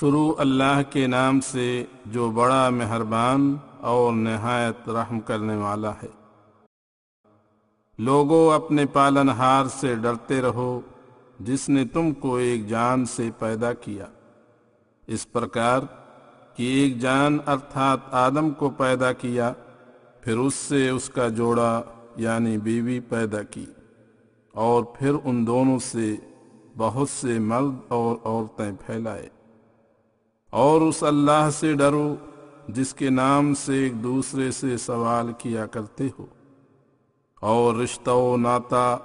شروع اللہ کے نام سے جو بڑا مہربان اور نہایت رحم کرنے والا ہے۔ لوگوں اپنے پالن ہار سے ڈرتے رہو، جس نے تم کو ایک جان سے پیدا کیا۔ اس پرکار کہ ایک جان ارتھات آدم کو پیدا کیا، پھر اس سے اس کا جوڑا یعنی بیوی پیدا کی۔ اور پھر ان دونوں سے بہت سے مرد اور عورتیں پھیلائے۔ اور اس اللہ سے ڈرو جس کے نام سے ایک دوسرے سے سوال کیا کرتے ہو، اور رشتہ و ناتا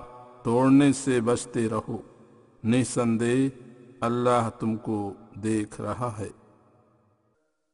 توڑنے سے بچتے رہو۔ نسندے اللہ تم کو دیکھ رہا ہے۔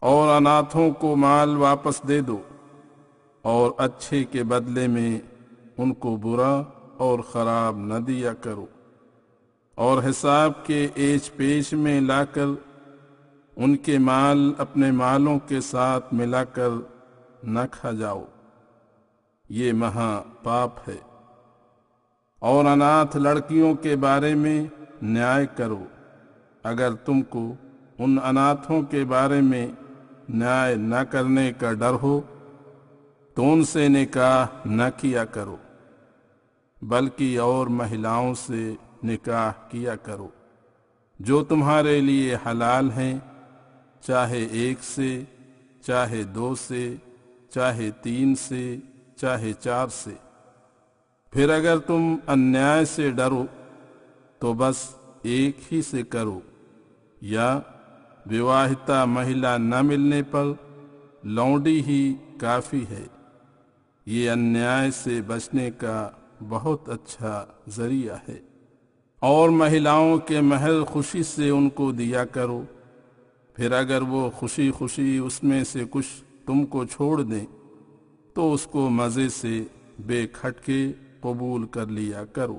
اور اناتھوں کو مال واپس دے دو اور اچھے کے بدلے میں ان کو برا اور خراب نہ دیا کرو اور حساب کے ایچ پیش میں لا کر ان کے مال اپنے مالوں کے ساتھ ملا کر نہ کھا جاؤ۔ یہ مہا پاپ ہے۔ اور اناتھ لڑکیوں کے بارے میں نیائے کرو۔ اگر تم کو ان اناتھوں کے بارے میں نیائے نہ کرنے کا ڈر ہو۔ تو ان سے نکاح نہ کیا کرو، بلکہ اور مہیلاؤں سے نکاح کیا کرو۔ جو تمہارے لیے حلال ہیں، چاہے ایک سے، چاہے دو سے، چاہے تین سے، چاہے چار سے۔ پھر اگر تم انیائے سے ڈرو، تو بس ایک ہی سے کرو، یا وواہتا مہیلا نہ ملنے پر لونڈی ہی کافی ہے یہ انیائے سے بچنے کا بہت اچھا ذریعہ ہے اور مہیلاؤں کے مہر خوشی سے ان کو دیا کرو پھر اگر وہ خوشی خوشی اس میں سے کچھ تم کو چھوڑ دیں تو اس کو مزے سے بے کھٹکے قبول کر لیا کرو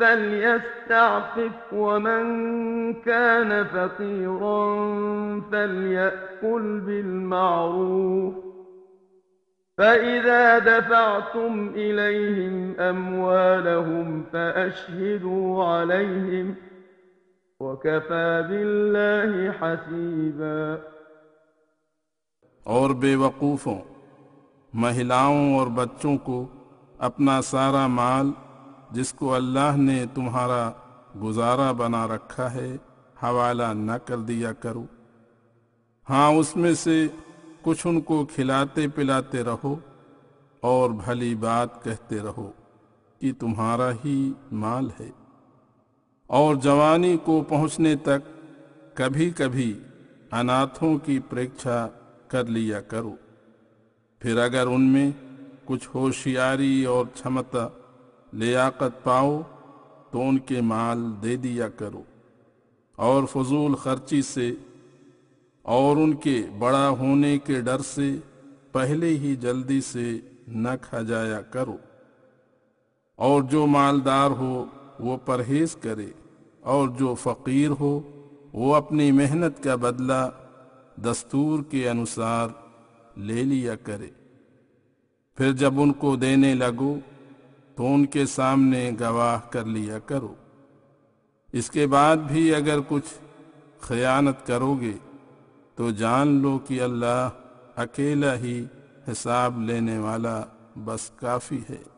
فليستعفف ومن كان فقيرا فليأكل بالمعروف. فإذا دفعتم إليهم أموالهم فأشهدوا عليهم وكفى بالله حسيبا. اور بے وقوفوں مہلاؤں اور بچوں کو اپنا سارا مال جس کو اللہ نے تمہارا گزارا بنا رکھا ہے، حوالہ نہ کر دیا کرو۔ ہاں اس میں سے کچھ ان کو کھلاتے پلاتے رہو اور بھلی بات کہتے رہو کہ تمہارا ہی مال ہے۔ اور جوانی کو پہنچنے تک کبھی کبھی اناتھوں کی پریکچھا کر لیا کرو۔ پھر اگر ان میں کچھ ہوشیاری اور چھمتا لیاقت پاؤ، تو ان کے مال دے دیا کرو۔ اور فضول خرچی سے اور ان کے بڑا ہونے کے ڈر سے پہلے ہی جلدی سے نہ کھا جایا کرو۔ اور جو مالدار ہو، وہ پرہیز کرے۔ اور جو فقیر ہو، وہ اپنی محنت کا بدلہ دستور کے انوسار لے لیا کرے۔ پھر جب ان کو دینے لگو تو ان کے سامنے گواہ کر لیا کرو۔ اس کے بعد بھی اگر کچھ خیانت کرو گے، تو جان لو کہ اللہ اکیلا ہی حساب لینے والا بس کافی ہے۔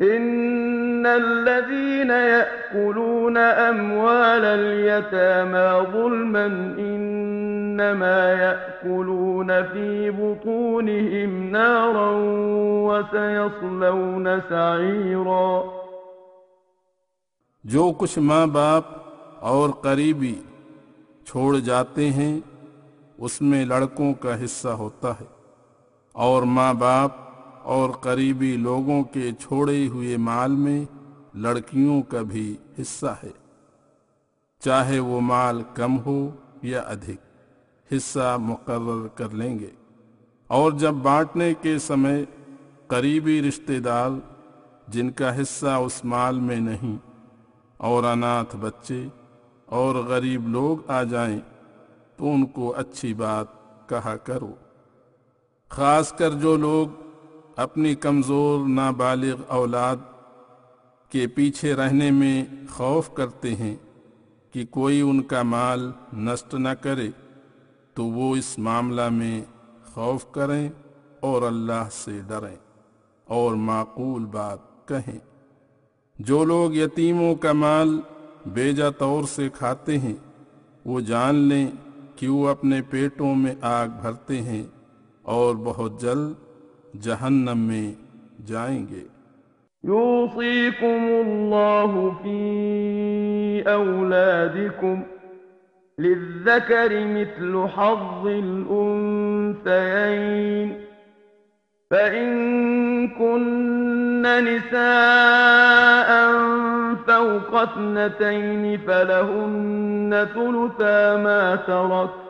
إن الذين يأكلون أموال اليتامى ظلما إنما يأكلون في بطونهم نارا وسيصلون سعيرا جو کچھ ماں باپ اور قریبی چھوڑ جاتے ہیں، اس میں لڑکوں کا حصہ ہوتا ہے اور ماں باپ اور قریبی لوگوں کے چھوڑے ہوئے مال میں لڑکیوں کا بھی حصہ ہے۔ چاہے وہ مال کم ہو یا ادھک، حصہ مقرر کر لیں گے۔ اور جب بانٹنے کے سمے قریبی رشتہ دار جن کا حصہ اس مال میں نہیں اور اناتھ بچے اور غریب لوگ آ جائیں، تو ان کو اچھی بات کہا کرو۔ خاص کر جو لوگ اپنی کمزور نابالغ اولاد کے پیچھے رہنے میں خوف کرتے ہیں کہ کوئی ان کا مال نشٹ نہ کرے، تو وہ اس معاملہ میں خوف کریں اور اللہ سے ڈریں۔ اور معقول بات کہیں، جو لوگ یتیموں کا مال بیجا طور سے کھاتے ہیں، وہ جان لیں کہ وہ اپنے پیٹوں میں آگ بھرتے ہیں اور بہت جلد جہنم میں جائیں گے۔ يوصيكم الله في أولادكم للذكر مثل حظ الأنثيين فإن كن نساء فوق اثنتين فلهن ثلثا ما ترك.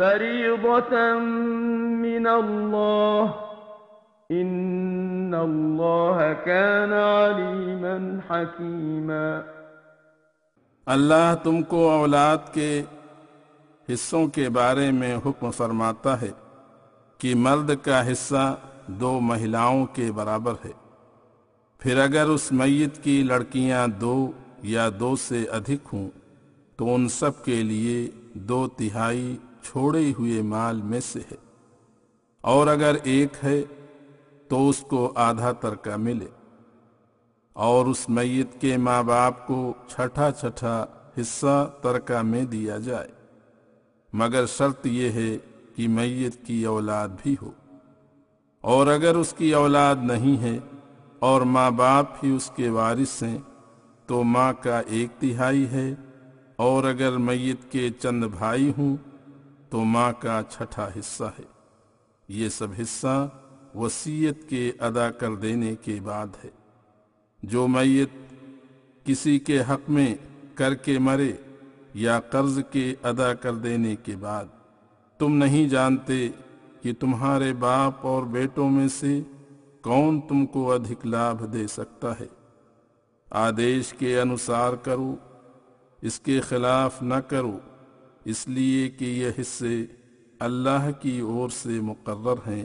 فريضة من الله إن الله كان عليما حكيما اللہ تم کو اولاد کے حصوں کے بارے میں حکم فرماتا ہے کہ مرد کا حصہ دو مہیلاؤں کے برابر ہے۔ پھر اگر اس میت کی لڑکیاں دو یا دو سے ادھک ہوں، تو ان سب کے لیے دو تہائی چھوڑے ہوئے مال میں سے ہے۔ اور اگر ایک ہے تو اس کو آدھا ترکہ ملے۔ اور اس میت کے ماں باپ کو چھٹا چھٹا حصہ ترکہ میں دیا جائے۔ مگر شرط یہ ہے کہ میت کی اولاد بھی ہو۔ اور اگر اس کی اولاد نہیں ہے اور ماں باپ ہی اس کے وارث ہیں، تو ماں کا ایک تہائی ہے۔ اور اگر میت کے چند بھائی ہوں تو ماں کا چھٹا حصہ ہے۔ یہ سب حصہ وسیعت کے ادا کر دینے کے بعد ہے۔ جو میت کسی کے حق میں کر کے مرے یا قرض کے ادا کر دینے کے بعد، تم نہیں جانتے کہ تمہارے باپ اور بیٹوں میں سے کون تم کو ادھک لابھ دے سکتا ہے۔ آدیش کے انسار کرو، اس کے خلاف نہ کرو۔ اس لیے کہ یہ حصے اللہ کی اور سے مقرر ہیں۔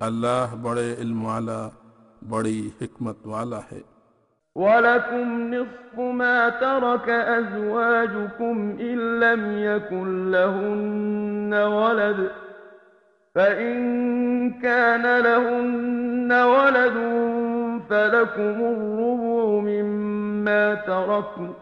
اللہ بڑے علم والا بڑی حکمت والا ہے۔ ولكم نصف ما ترك أزواجكم إن لم يكن لهن ولد فإن كان لهن ولد فلكم الربع مما تركوا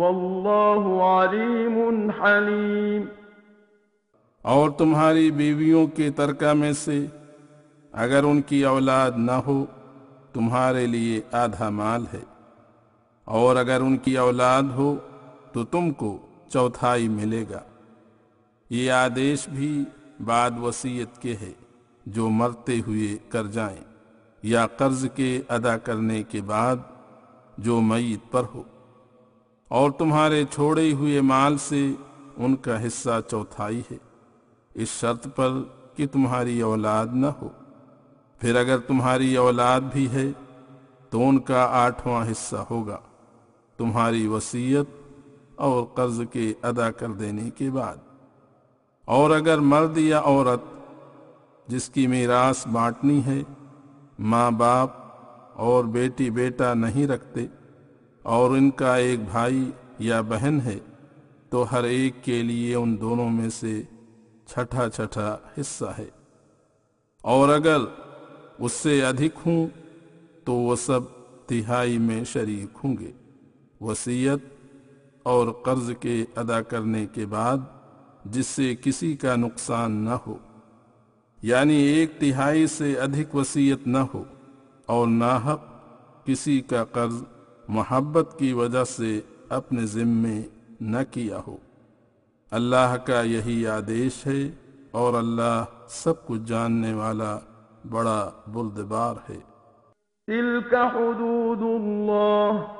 والله عليم حليم اور تمہاری بیویوں کے ترکہ میں سے اگر ان کی اولاد نہ ہو، تمہارے لیے آدھا مال ہے۔ اور اگر ان کی اولاد ہو، تو تم کو چوتھائی ملے گا۔ یہ آدیش بھی بعد وسیعت کے ہے، جو مرتے ہوئے کر جائیں یا قرض کے ادا کرنے کے بعد جو میت پر ہو۔ اور تمہارے چھوڑے ہوئے مال سے ان کا حصہ چوتھائی ہے۔ اس شرط پر کہ تمہاری اولاد نہ ہو۔ پھر اگر تمہاری اولاد بھی ہے تو ان کا آٹھواں حصہ ہوگا۔ تمہاری وسیعت اور قرض کے ادا کر دینے کے بعد۔ اور اگر مرد یا عورت جس کی میراث بانٹنی ہے، ماں باپ اور بیٹی بیٹا نہیں رکھتے اور ان کا ایک بھائی یا بہن ہے، تو ہر ایک کے لیے ان دونوں میں سے چھٹا چھٹا حصہ ہے۔ اور اگر اس سے ادھک ہوں، تو وہ سب تہائی میں شریک ہوں گے۔ وسیعت اور قرض کے ادا کرنے کے بعد جس سے کسی کا نقصان نہ ہو یعنی ایک تہائی سے ادھک وسیعت نہ ہو اور ناحق کسی کا قرض محبت کی وجہ سے اپنے ذمے نہ کیا ہو۔ اللہ کا یہی آدیش ہے اور اللہ سب کچھ جاننے والا بڑا بلدبار ہے۔ تلك حدود اللہ۔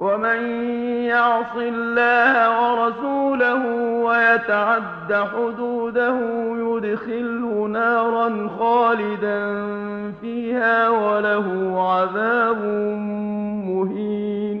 ومن يعص الله ورسوله ويتعد حدوده يدخله نارا خالدا فيها وله عذاب مهين۔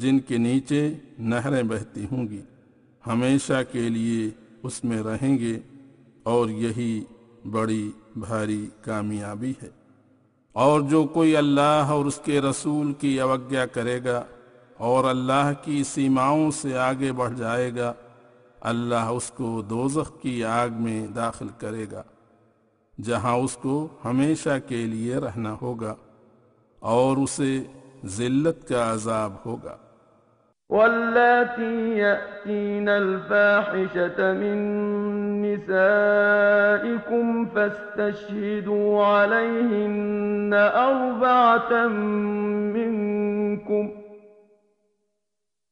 جن کے نیچے نہریں بہتی ہوں گی، ہمیشہ کے لیے اس میں رہیں گے اور یہی بڑی بھاری کامیابی ہے۔ اور جو کوئی اللہ اور اس کے رسول کی اوگیا کرے گا اور اللہ کی سیماؤں سے آگے بڑھ جائے گا، اللہ اس کو دوزخ کی آگ میں داخل کرے گا، جہاں اس کو ہمیشہ کے لیے رہنا ہوگا اور اسے ذلت کا عذاب ہوگا۔ واللاتي يأتين الفاحشة من نسائكم فاستشهدوا عليهن أربعة منكم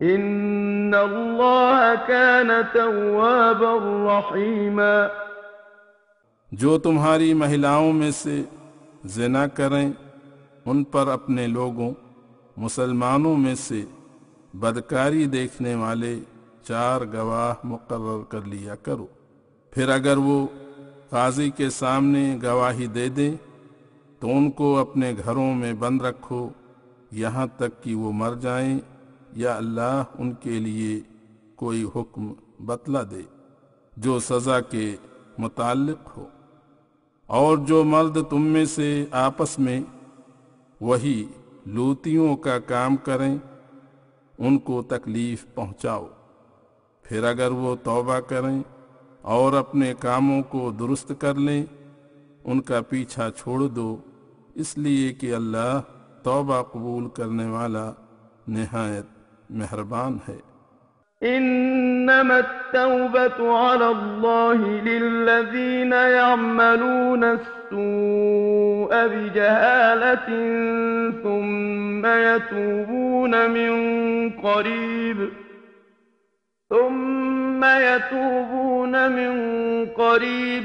ان اللہ كان توابا رحیما جو تمہاری محلاؤں میں سے زنا کریں، ان پر اپنے لوگوں، مسلمانوں میں سے بدکاری دیکھنے والے چار گواہ مقرر کر لیا کرو۔ پھر اگر وہ قاضی کے سامنے گواہی دے دیں، تو ان کو اپنے گھروں میں بند رکھو، یہاں تک کہ وہ مر جائیں۔ یا اللہ ان کے لیے کوئی حکم بتلا دے جو سزا کے متعلق ہو۔ اور جو مرد تم میں سے آپس میں وہی لوتیوں کا کام کریں، ان کو تکلیف پہنچاؤ۔ پھر اگر وہ توبہ کریں اور اپنے کاموں کو درست کر لیں، ان کا پیچھا چھوڑ دو۔ اس لیے کہ اللہ توبہ قبول کرنے والا نہایت مہربان ہے إنما التوبة على الله للذين يعملون السوء بجهالة ثم يتوبون من قريب ثم يتوبون من قريب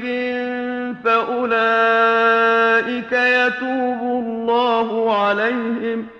فأولئك يتوب الله عليهم ۖ.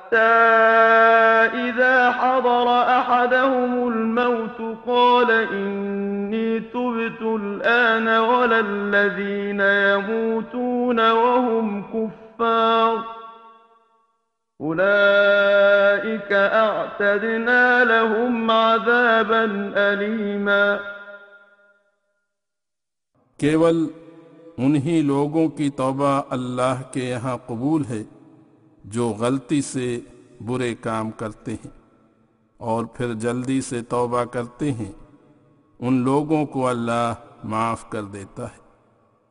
إذا حضر أحدهم الموت قال إني تبت الآن ولا الذين يموتون وهم كفار. أولئك أعتدنا لهم عذابا أليما. لوگوں کی توبہ اللہ کے یہاں قبول ہے۔ جو غلطی سے برے کام کرتے ہیں اور پھر جلدی سے توبہ کرتے ہیں، ان لوگوں کو اللہ معاف کر دیتا ہے۔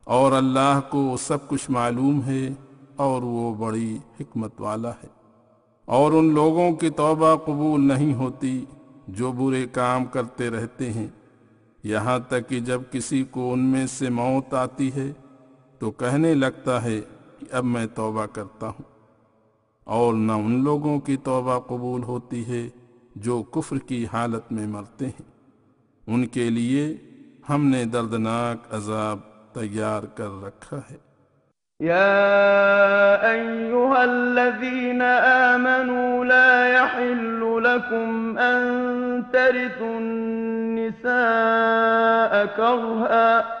اور اللہ کو سب کچھ معلوم ہے اور وہ بڑی حکمت والا ہے۔ اور ان لوگوں کی توبہ قبول نہیں ہوتی جو برے کام کرتے رہتے ہیں۔ یہاں تک کہ جب کسی کو ان میں سے موت آتی ہے تو کہنے لگتا ہے کہ اب میں توبہ کرتا ہوں۔ اور نہ ان لوگوں کی توبہ قبول ہوتی ہے جو کفر کی حالت میں مرتے ہیں۔ ان کے لیے ہم نے دردناک عذاب تیار کر رکھا ہے۔ يا أيها الذين آمنوا لا يحل لكم أن ترثوا النساء كرها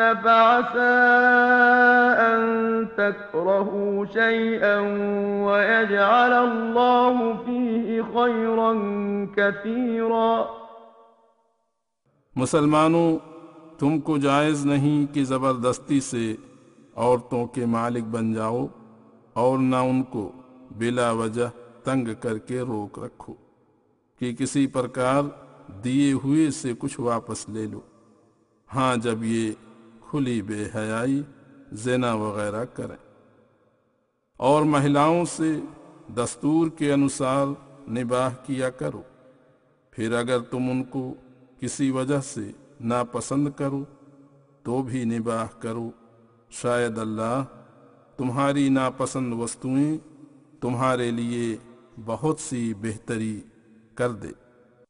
فعسى أن تكرهوا شيئا ويجعل الله فيه خيرا كثيرا مسلمانوں، تم کو جائز نہیں کہ زبردستی سے عورتوں کے مالک بن جاؤ اور نہ ان کو بلا وجہ تنگ کر کے روک رکھو کہ کسی پرکار دیے ہوئے سے کچھ واپس لے لو۔ ہاں جب یہ کھلی بے حیائی، زنا وغیرہ کریں۔ اور مہیلاؤں سے دستور کے انوسار نباہ کیا کرو۔ پھر اگر تم ان کو کسی وجہ سے ناپسند کرو، تو بھی نباہ کرو۔ شاید اللہ تمہاری ناپسند وستویں تمہارے لیے بہت سی بہتری کر دے۔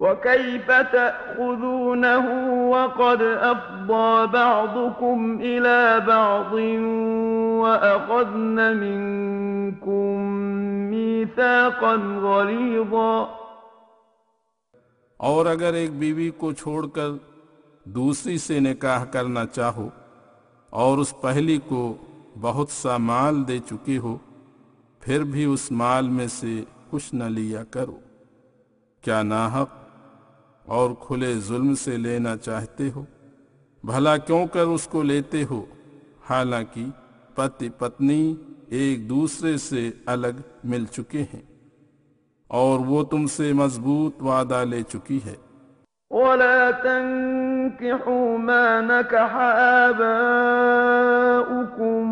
وكيف تأخذونه وقد أفضى بعضكم إلى بعض وأخذن منكم ميثاقا غليظا اور اگر ایک بیوی کو چھوڑ کر دوسری سے نکاح کرنا چاہو اور اس پہلی کو بہت سا مال دے چکے ہو، پھر بھی اس مال میں سے کچھ نہ لیا کرو۔ کیا ناحق اور کھلے ظلم سے لینا چاہتے ہو۔ بھلا کیوں کر اس کو لیتے ہو؟ حالانکہ پتی پتنی ایک دوسرے سے الگ مل چکے ہیں۔ اور وہ تم سے مضبوط وعدہ لے چکی ہے۔ ولا تنكحوا ما نكح آباؤكم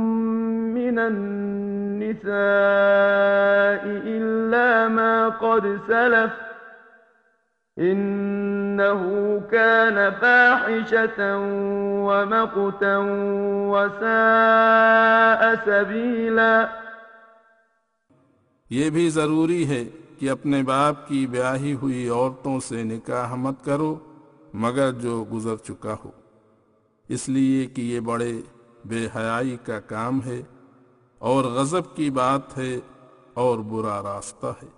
من النساء إلا ما قد سلف إنه كان فاحشة ومقتا وساء سبيلا. یہ بھی ضروری ہے کہ اپنے باپ کی بیاہی ہوئی عورتوں سے نکاح مت کرو، مگر جو گزر چکا ہو۔ اس لیے کہ یہ بڑے بے حیائی کا کام ہے اور غضب کی بات ہے اور برا راستہ ہے۔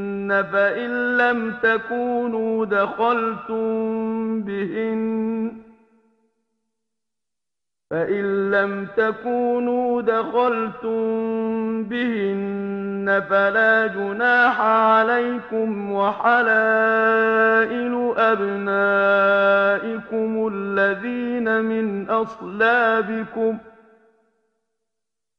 فإن لم تكونوا دخلتم بهن فإن لم تكونوا دخلتم بهن فلا جناح عليكم وحلائل أبنائكم الذين من أصلابكم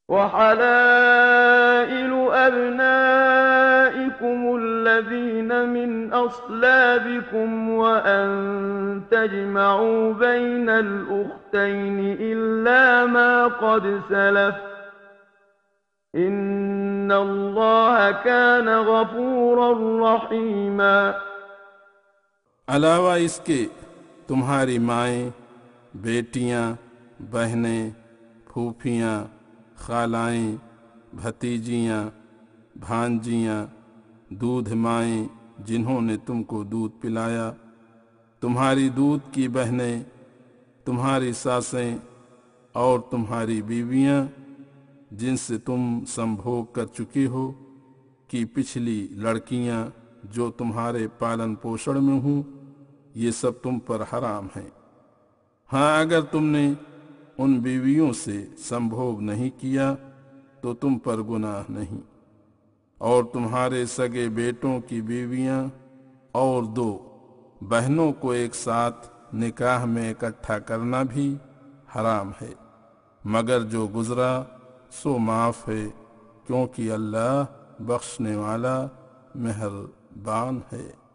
وحلائل أبنائكم الذين من أصلابكم وأن تجمعوا بين الأختين إلا ما قد سلف إن الله كان غفورا رحيما. علاوہ اس کے تمہاری مائیں بیٹیاں بہنیں پھوپھیاں خالائیں، بھتیجیاں، بھانجیاں، دودھ مائیں، جنہوں نے تم کو دودھ پلایا۔ تمہاری دودھ کی بہنیں، تمہاری ساسیں اور تمہاری بیویاں، جن سے تم سنبھوگ کر چکے ہو کہ پچھلی لڑکیاں جو تمہارے پالن پوشن میں ہوں، یہ سب تم پر حرام ہیں۔ ہاں اگر تم نے ان بیویوں سے سنبھوگ نہیں کیا تو تم پر گناہ نہیں۔ اور تمہارے سگے بیٹوں کی بیویاں اور دو بہنوں کو ایک ساتھ نکاح میں اکٹھا کرنا بھی حرام ہے۔ مگر جو گزرا سو معاف ہے، کیونکہ اللہ بخشنے والا مہربان ہے۔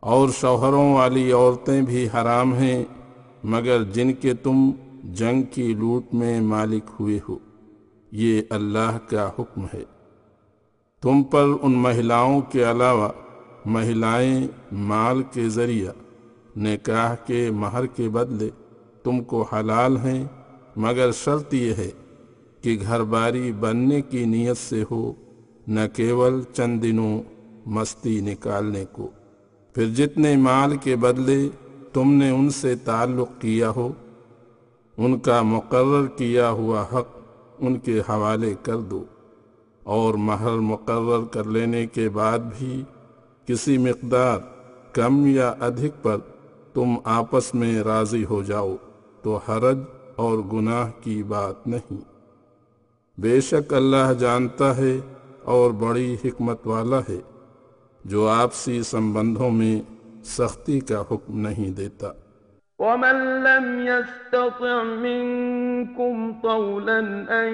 اور شوہروں والی عورتیں بھی حرام ہیں، مگر جن کے تم جنگ کی لوٹ میں مالک ہوئے ہو، یہ اللہ کا حکم ہے۔ تم پر ان مہیلاؤں کے علاوہ مہیلائیں مال کے ذریعہ، نکاح کے مہر کے بدلے تم کو حلال ہیں، مگر شرط یہ ہے کہ گھر باری بننے کی نیت سے ہو، نہ کیول چند دنوں مستی نکالنے کو۔ پھر جتنے مال کے بدلے تم نے ان سے تعلق کیا ہو، ان کا مقرر کیا ہوا حق ان کے حوالے کر دو، اور مہر مقرر کر لینے کے بعد بھی کسی مقدار کم یا ادھک پر تم آپس میں راضی ہو جاؤ تو حرج اور گناہ کی بات نہیں۔ بے شک اللہ جانتا ہے اور بڑی حکمت والا ہے۔ جو آپسی سمبندھوں میں سختی کا حکم نہیں دیتا ومن لم يستطع منكم طولا أن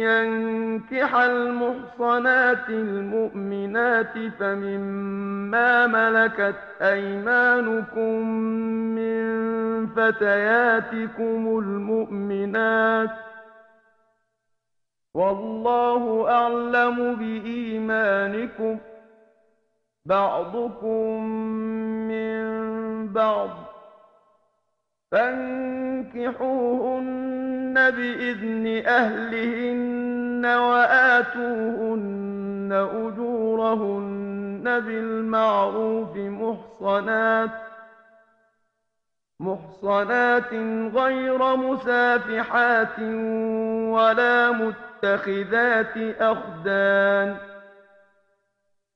ينكح المحصنات المؤمنات فمما ملكت أيمانكم من فتياتكم المؤمنات والله أعلم بإيمانكم ۖ بعضكم من بعض فانكحوهن بإذن أهلهن وآتوهن أجورهن بالمعروف محصنات محصنات غير مسافحات ولا متخذات أخدان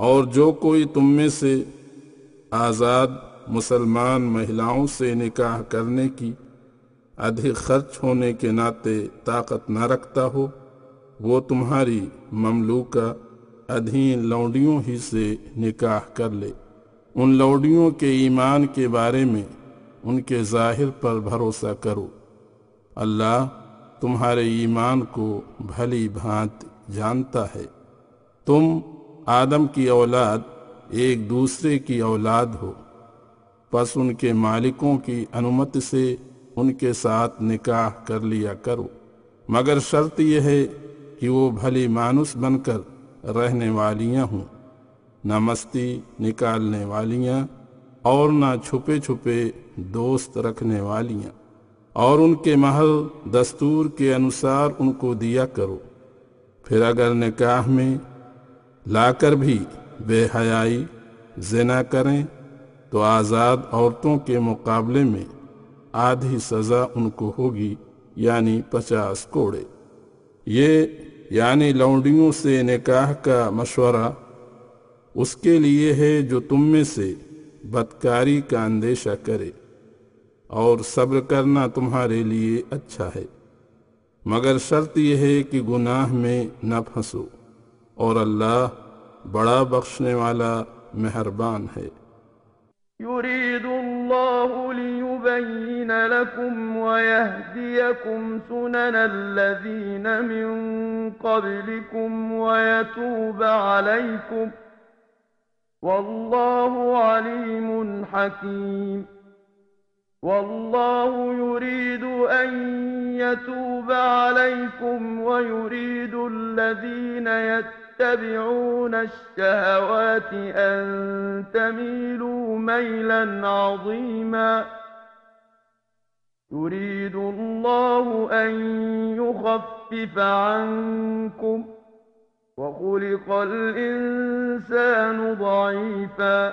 اور جو کوئی تم میں سے آزاد مسلمان مہیلاؤں سے نکاح کرنے کی ادھک خرچ ہونے کے ناطے طاقت نہ رکھتا ہو، وہ تمہاری مملوکہ ادھین لوڈیوں ہی سے نکاح کر لے۔ ان لوڈیوں کے ایمان کے بارے میں ان کے ظاہر پر بھروسہ کرو۔ اللہ تمہارے ایمان کو بھلی بھانت جانتا ہے۔ تم آدم کی اولاد ایک دوسرے کی اولاد ہو۔ پس ان کے مالکوں کی انمت سے ان کے ساتھ نکاح کر لیا کرو۔ مگر شرط یہ ہے کہ وہ بھلی مانس بن کر رہنے والیاں ہوں۔ نہ مستی نکالنے والیاں اور نہ چھپے چھپے دوست رکھنے والیاں۔ اور ان کے محل دستور کے انسار ان کو دیا کرو۔ پھر اگر نکاح میں لا کر بھی بے حیائی زنا کریں تو آزاد عورتوں کے مقابلے میں آدھی سزا ان کو ہوگی یعنی پچاس کوڑے۔ یہ یعنی لونڈیوں سے نکاح کا مشورہ اس کے لیے ہے جو تم میں سے بدکاری کا اندیشہ کرے، اور صبر کرنا تمہارے لیے اچھا ہے۔ مگر شرط یہ ہے کہ گناہ میں نہ پھنسو۔ اور اللہ بڑا بخشنے والا مہربان ہے۔ يريد الله ليبين لكم ويهديكم سنن الذين من قبلكم ويتوب عليكم والله عليم حكيم والله يريد أن يتوب عليكم ويريد الذين يتوب تتبعون الشهوات أن تميلوا ميلا عظيما. يريد الله أن يخفف عنكم وخلق الإنسان ضعيفا.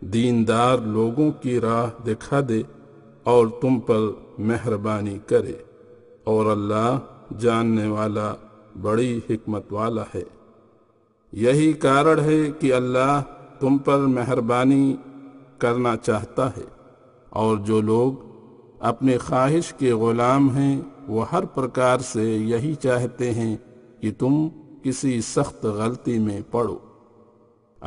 دیندار لوگوں کی راہ دکھا دے اور تم پر مہربانی کرے۔ اور اللہ جاننے والا بڑی حکمت والا ہے۔ یہی کارڑ ہے کہ اللہ تم پر مہربانی کرنا چاہتا ہے۔ اور جو لوگ اپنے خواہش کے غلام ہیں، وہ ہر پرکار سے یہی چاہتے ہیں کہ تم کسی سخت غلطی میں پڑو۔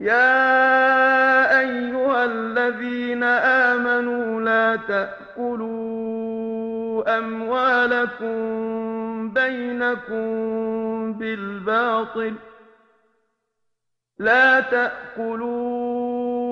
يا أيها الذين آمنوا لا تأكلوا أموالكم بينكم بالباطل لا تأكلوا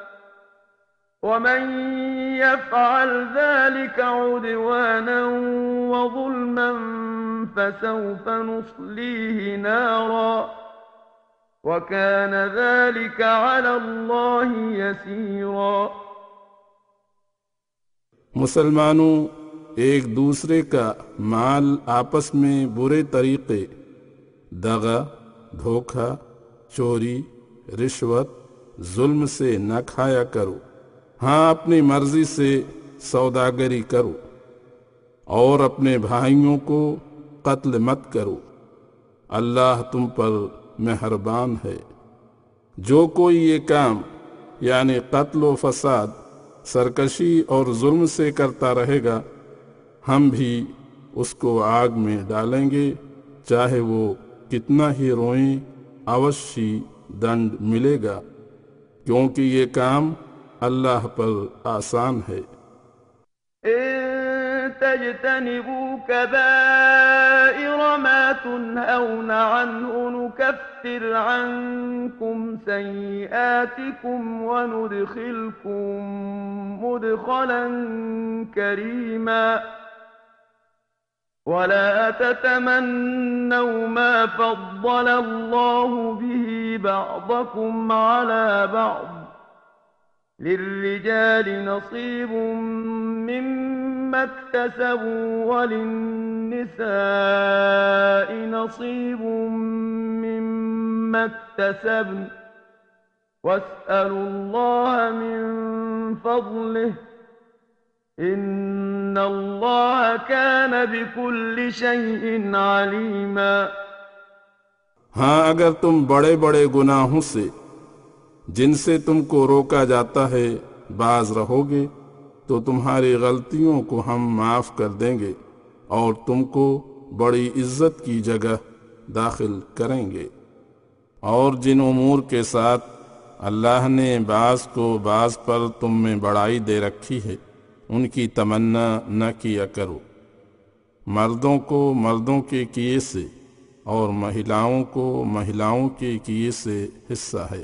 ومن يفعل ذلك عدوانا وظلما فسوف نصليه نارا وكان ذلك على الله يسيرا مسلمانوں، ایک دوسرے کا مال آپس میں برے طریقے، دغا، دھوکہ، چوری، رشوت، ظلم سے نہ کھایا کرو۔ ہاں اپنی مرضی سے سوداگری کرو اور اپنے بھائیوں کو قتل مت کرو۔ اللہ تم پر مہربان ہے۔ جو کوئی یہ کام یعنی قتل و فساد، سرکشی اور ظلم سے کرتا رہے گا، ہم بھی اس کو آگ میں ڈالیں گے، چاہے وہ کتنا ہی روئیں، اوشی دنڈ ملے گا۔ کیونکہ یہ کام اللہ پر آسان ہے تجتنبوا كبائر ما تنهون عنه نكفر عنكم سيئاتكم وندخلكم مدخلا كريما. ولا تتمنوا ما فضل الله به بعضكم على بعض. للرجال نصيب مما اكتسبوا وللنساء نصيب مما اكتسبن. واسألوا الله من فضله. إن اللہ كان بكل شيء عليما. ہاں اگر تم بڑے بڑے گناہوں سے جن سے تم کو روکا جاتا ہے، باز رہو گے، تو تمہاری غلطیوں کو ہم معاف کر دیں گے اور تم کو بڑی عزت کی جگہ داخل کریں گے۔ اور جن امور کے ساتھ اللہ نے بعض کو بعض پر تم میں بڑائی دے رکھی ہے، ان کی تمنا نہ کیا کرو۔ مردوں کو مردوں کے کیے سے اور مہیلاؤں کو مہیلاؤں کے کیے سے حصہ ہے۔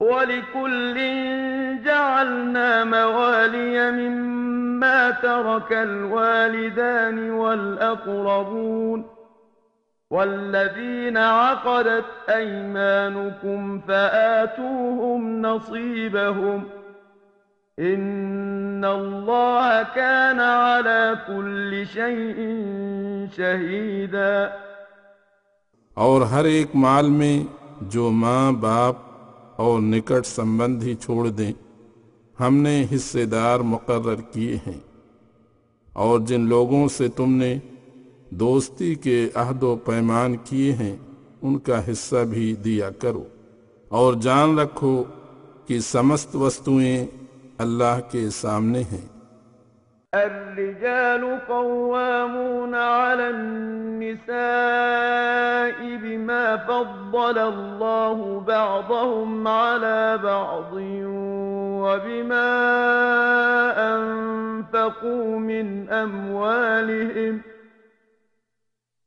ولكل جعلنا موالي مما ترك الوالدان والأقربون والذين عقدت أيمانكم فآتوهم نصيبهم ۖ إِنَّ اللَّهَ كَانَ عَلَى كُلِّ شَيْءٍ اور ہر ایک مال میں جو ماں، باپ اور نکٹ سمبندھی چھوڑ دیں، ہم نے حصے دار مقرر کیے ہیں۔ اور جن لوگوں سے تم نے دوستی کے عہد و پیمان کیے ہیں، ان کا حصہ بھی دیا کرو۔ اور جان رکھو کہ سمست وستویں اللہ کے سامنے ہیں۔ الرجال قوامون على النساء بما فضل الله بعضهم على بعض وبما أنفقوا من أموالهم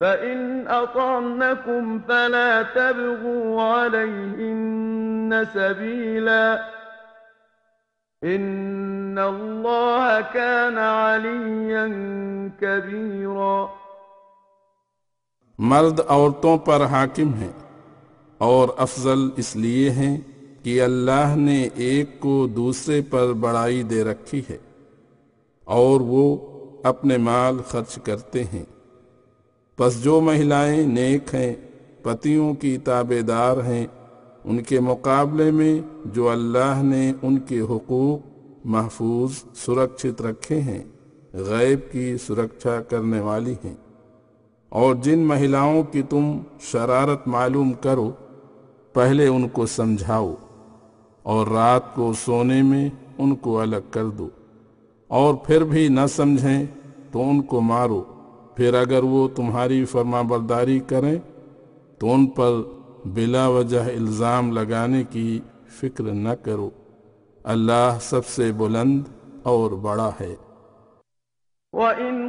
فإن أطعنكم فلا تبغوا عليهن سبيلا إن الله كان عليا كبيرا مرد عورتوں پر حاکم ہیں اور افضل اس لیے ہیں کہ اللہ نے ایک کو دوسرے پر بڑائی دے رکھی ہے اور وہ اپنے مال خرچ کرتے ہیں۔ پس جو مہیلائیں نیک ہیں، پتیوں کی تابے دار ہیں، ان کے مقابلے میں جو اللہ نے ان کے حقوق محفوظ سرکشت رکھے ہیں، غیب کی سرکشا کرنے والی ہیں۔ اور جن مہیلاؤں کی تم شرارت معلوم کرو، پہلے ان کو سمجھاؤ اور رات کو سونے میں ان کو الگ کر دو۔ اور پھر بھی نہ سمجھیں تو ان کو مارو۔ پھر اگر وہ تمہاری فرما برداری کریں تو ان پر بلا وجہ الزام لگانے کی فکر نہ کرو۔ اللہ سب سے بلند اور بڑا ہے۔ وَإِنْ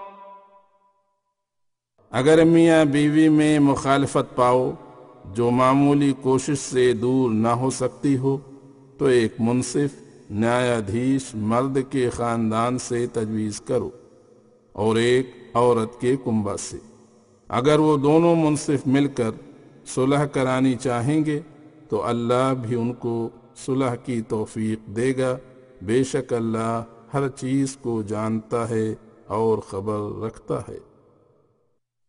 اگر میاں بیوی میں مخالفت پاؤ، جو معمولی کوشش سے دور نہ ہو سکتی ہو، تو ایک منصف نیادھیش مرد کے خاندان سے تجویز کرو، اور ایک عورت کے کنبہ سے۔ اگر وہ دونوں منصف مل کر صلح کرانی چاہیں گے، تو اللہ بھی ان کو صلح کی توفیق دے گا۔ بے شک اللہ ہر چیز کو جانتا ہے اور خبر رکھتا ہے۔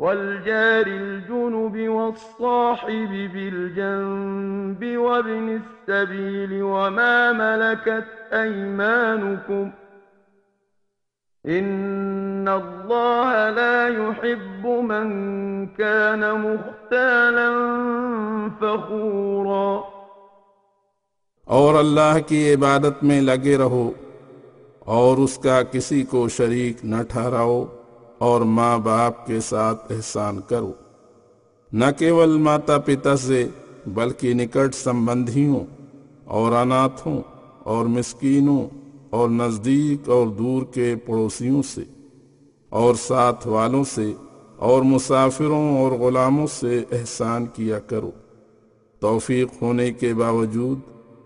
والجار الجنب والصاحب بالجنب وابن السبيل وما ملكت أيمانكم إن الله لا يحب من كان مختالا فخورا. اور اللہ کی عبادت میں لگے رہو اور اس کا کسی کو شریک نہ ٹھہراؤ۔ اور ماں باپ کے ساتھ احسان کرو۔ نہ کیول ماتا پتا سے، بلکہ نکٹ سمبندھیوں اور اناتھوں اور مسکینوں اور نزدیک اور دور کے پڑوسیوں سے، اور ساتھ والوں سے، اور مسافروں اور غلاموں سے احسان کیا کرو۔ توفیق ہونے کے باوجود،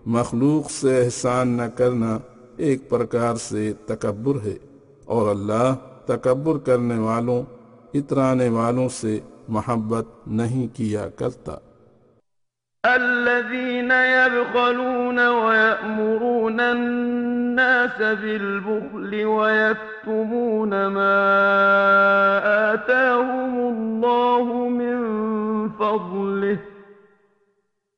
مخلوق سے احسان نہ کرنا ایک پرکار سے تکبر ہے، اور اللہ تکبر کرنے والوں اترانے والوں سے محبت نہیں کیا کرتا الذين يبخلون ويأمرون الناس بالبخل ويكتمون ما آتاهم الله من فضله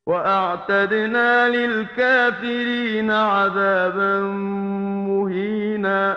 وأعتدنا للكافرين عذابا مهينا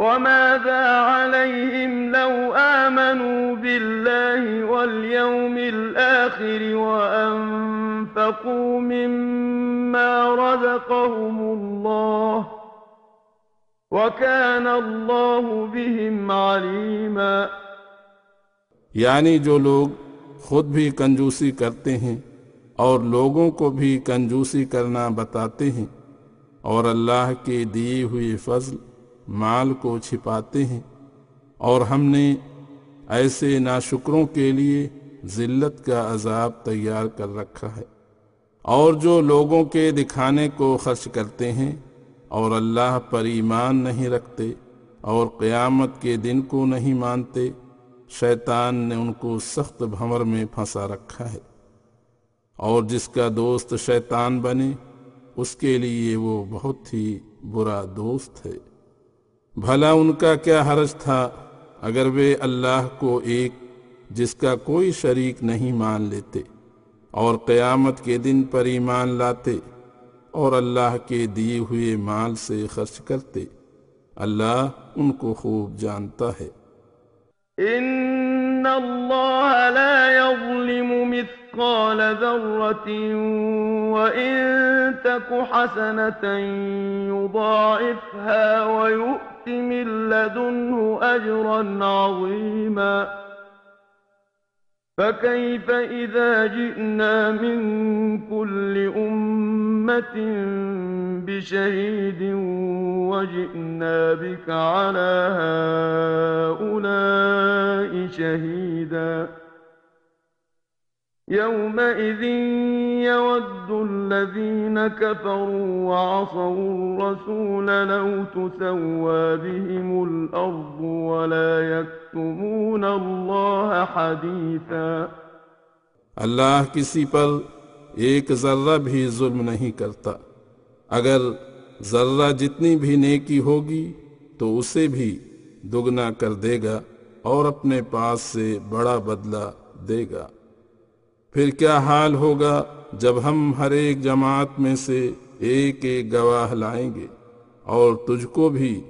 وماذا عليهم لو آمنوا بالله واليوم الآخر وأنفقوا مما رزقهم الله وكان الله بهم عليما. یعنی جو لوگ خود بھی کنجوسی کرتے ہیں اور لوگوں کو بھی کنجوسی کرنا بتاتے ہیں اور اللہ کے دیے ہوئے فضل مال کو چھپاتے ہیں اور ہم نے ایسے ناشکروں کے لیے ذلت کا عذاب تیار کر رکھا ہے۔ اور جو لوگوں کے دکھانے کو خرچ کرتے ہیں اور اللہ پر ایمان نہیں رکھتے اور قیامت کے دن کو نہیں مانتے، شیطان نے ان کو سخت بھمر میں پھنسا رکھا ہے۔ اور جس کا دوست شیطان بنے، اس کے لیے وہ بہت ہی برا دوست ہے۔ بھلا ان کا کیا حرج تھا اگر وہ اللہ کو ایک جس کا کوئی شریک نہیں مان لیتے اور قیامت کے دن پر ایمان لاتے اور اللہ کے دیے ہوئے مال سے خرچ کرتے، اللہ ان کو خوب جانتا ہے۔ ان اللہ لا يظلم مثقال ذرة وإن تك حسنة يضاعفها ويؤت من لدنه أجرا عظيما فكيف إذا جئنا من كل أمة بشهيد وجئنا بك على هؤلاء شهيدا يومئذ يود الذين كفروا وعصوا الرسول لو تسوى بهم الأرض ولا يكتمون الله حديثا۔ اللہ کسی پر ایک ذرہ بھی ظلم نہیں کرتا۔ اگر ذرہ جتنی بھی نیکی ہوگی تو اسے بھی دگنا کر دے گا اور اپنے پاس سے بڑا بدلہ دے گا۔ پھر کیا حال ہوگا جب ہم ہر ایک جماعت میں سے ایک ایک گواہ لائیں گے اور تجھ کو بھی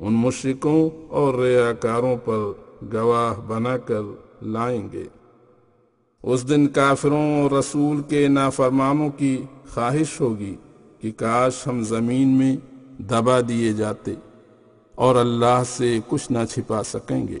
ان مشرکوں اور ریاکاروں پر گواہ بنا کر لائیں گے؟ اس دن کافروں اور رسول کے نافرمانوں کی خواہش ہوگی کہ کاش ہم زمین میں دبا دیے جاتے اور اللہ سے کچھ نہ چھپا سکیں گے۔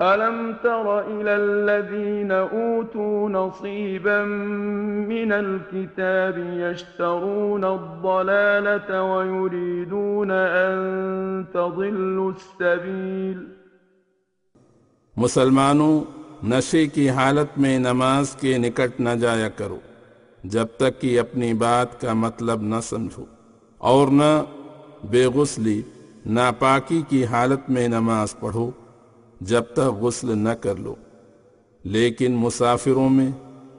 ألم تر إلى الذين أوتوا نصيبا من الكتاب يشترون الضلالة ويريدون أن تضلوا السبيل مسلمانوں، نشے کی حالت میں نماز کے نکٹ نہ جایا کرو، جب تک کہ اپنی بات کا مطلب نہ سمجھو، اور نہ بے غسلی، ناپاکی کی حالت میں نماز پڑھو۔ جب تک غسل نہ کر لو۔ لیکن مسافروں میں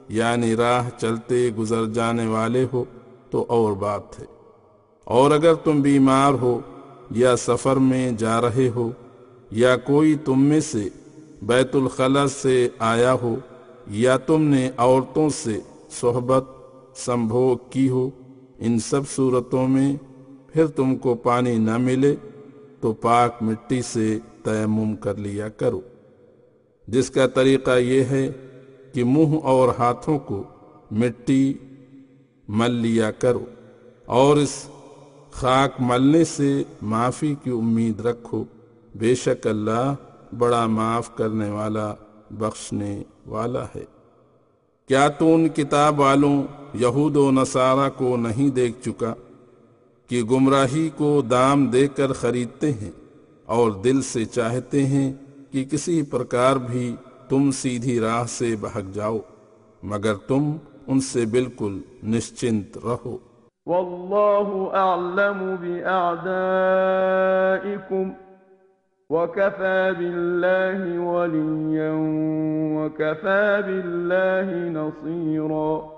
یعنی راہ چلتے گزر جانے والے ہو تو اور بات ہے۔ اور اگر تم بیمار ہو یا سفر میں جا رہے ہو یا کوئی تم میں سے بیت الخلا سے آیا ہو یا تم نے عورتوں سے صحبت، سمبھوگ کی ہو، ان سب صورتوں میں پھر تم کو پانی نہ ملے تو پاک مٹی سے تیمم کر لیا کرو۔ جس کا طریقہ یہ ہے کہ منہ اور ہاتھوں کو مٹی مل لیا کرو اور اس خاک ملنے سے معافی کی امید رکھو۔ بے شک اللہ بڑا معاف کرنے والا، بخشنے والا ہے۔ کیا تو ان کتاب والوں، یہود و نصارہ کو نہیں دیکھ چکا کہ گمراہی کو دام دے کر خریدتے ہیں؟ اور دل سے چاہتے ہیں کہ کسی پرکار بھی تم سیدھی راہ سے بہک جاؤ، مگر تم ان سے بالکل نشچنت رہو۔ والله أعلم بأعدائكم وكفى بالله وليا وكفى بالله نصيرا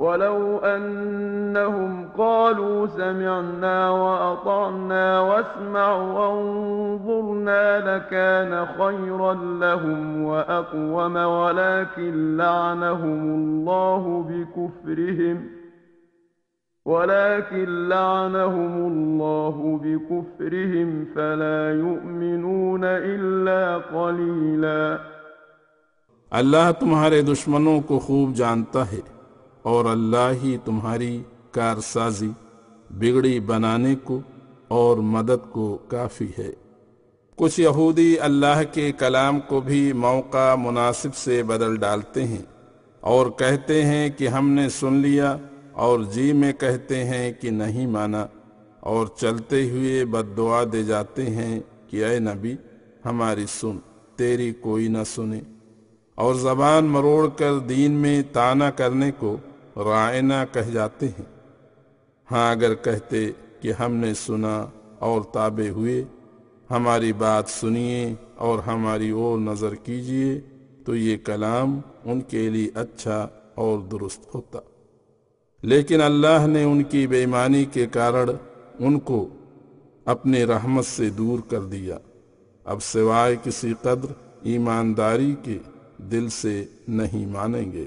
ولو أنهم قالوا سمعنا وأطعنا واسمع وانظرنا لكان خيرا لهم وأقوم ولكن لعنهم الله بكفرهم ولكن لعنهم الله بكفرهم فلا يؤمنون إلا قليلا. اللہ تمہارے دشمنوں کو خوب جانتا ہے۔ اور اللہ ہی تمہاری کارسازی بگڑی بنانے کو اور مدد کو کافی ہے۔ کچھ یہودی اللہ کے کلام کو بھی موقع مناسب سے بدل ڈالتے ہیں اور کہتے ہیں کہ ہم نے سن لیا اور جی میں کہتے ہیں کہ نہیں مانا اور چلتے ہوئے بد دعا دے جاتے ہیں کہ اے نبی، ہماری سن، تیری کوئی نہ سنے۔ اور زبان مروڑ کر دین میں تانا کرنے کو رائنا کہہ جاتے ہیں۔ ہاں اگر کہتے کہ ہم نے سنا اور تابع ہوئے، ہماری بات سنیے اور ہماری اور نظر کیجیے تو یہ کلام ان کے لیے اچھا اور درست ہوتا۔ لیکن اللہ نے ان کی بےمانی کے کارن ان کو اپنے رحمت سے دور کر دیا۔ اب سوائے کسی قدر ایمانداری کے دل سے نہیں مانیں گے۔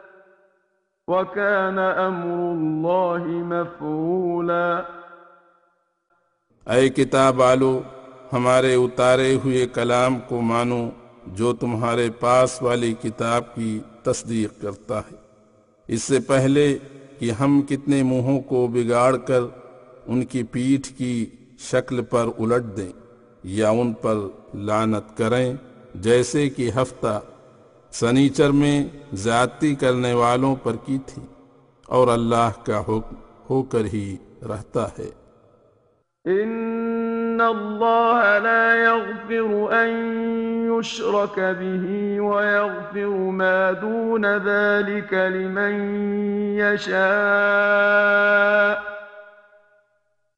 وكان أمر الله مفعولا۔ اے کتاب والو ہمارے اتارے ہوئے کلام کو مانو، جو تمہارے پاس والی کتاب کی تصدیق کرتا ہے۔ اس سے پہلے کہ ہم کتنے منہوں کو بگاڑ کر ان کی پیٹھ کی شکل پر الٹ دیں یا ان پر لانت کریں، جیسے کہ ہفتہ سنیچر میں زیادتی کرنے والوں پر کی تھی اور اللہ کا حکم ہو کر ہی رہتا ہے۔ إن الله لا يغفر أن يشرك به ويغفر ما دون ذلك لمن يشاء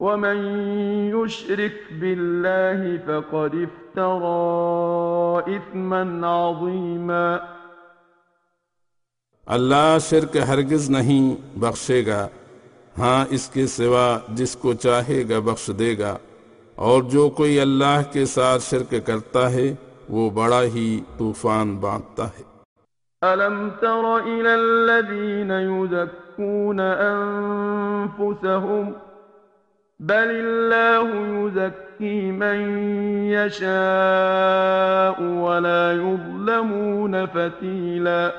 ومن يشرك بالله فقد افترى إثما عظيما اللہ شرک ہرگز نہیں بخشے گا۔ ہاں اس کے سوا جس کو چاہے گا بخش دے گا۔ اور جو کوئی اللہ کے ساتھ شرک کرتا ہے وہ بڑا ہی طوفان باندھتا ہے۔ ألم تر إلى الذين يزكون أنفسهم بل الله يزكي من يشاء ولا يظلمون فتيلا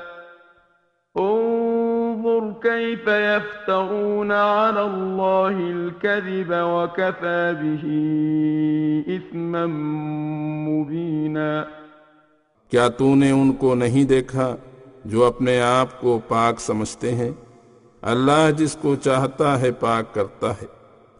انظر كيف يفترون على الله الكذب وكفى به إثما مبينا کیا تو نے ان کو نہیں دیکھا جو اپنے آپ کو پاک سمجھتے ہیں؟ اللہ جس کو چاہتا ہے پاک کرتا ہے۔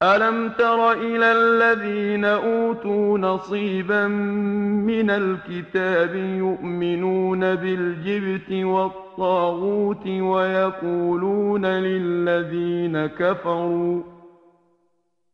ألم تر إلى الذين أوتوا نصيبا من الكتاب يؤمنون بالجبت والطاغوت ويقولون للذين كفروا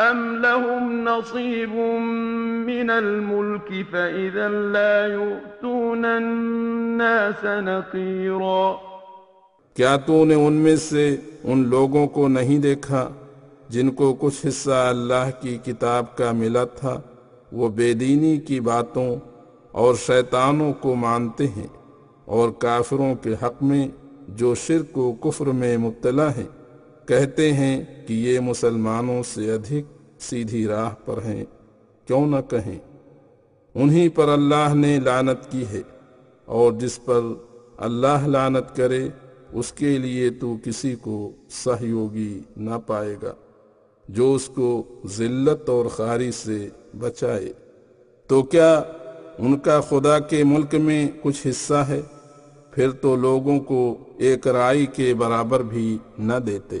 أم لهم نصيب من الملك فإذا لا يؤتون الناس نقيرا کیا تو نے ان میں سے ان لوگوں کو نہیں دیکھا جن کو کچھ حصہ اللہ کی کتاب کا ملا تھا؟ وہ بے دینی کی باتوں اور شیطانوں کو مانتے ہیں اور کافروں کے حق میں جو شرک و کفر میں مبتلا ہیں۔ کہتے ہیں کہ یہ مسلمانوں سے ادھک سیدھی راہ پر ہیں۔ کیوں نہ کہیں۔ انہی پر اللہ نے لعنت کی ہے۔ اور جس پر اللہ لعنت کرے، اس کے لیے تو کسی کو سہیوگی نہ پائے گا۔ جو اس کو ذلت اور خاری سے بچائے۔ تو کیا ان کا خدا کے ملک میں کچھ حصہ ہے؟ پھر تو لوگوں کو ایک رائی کے برابر بھی نہ دیتے۔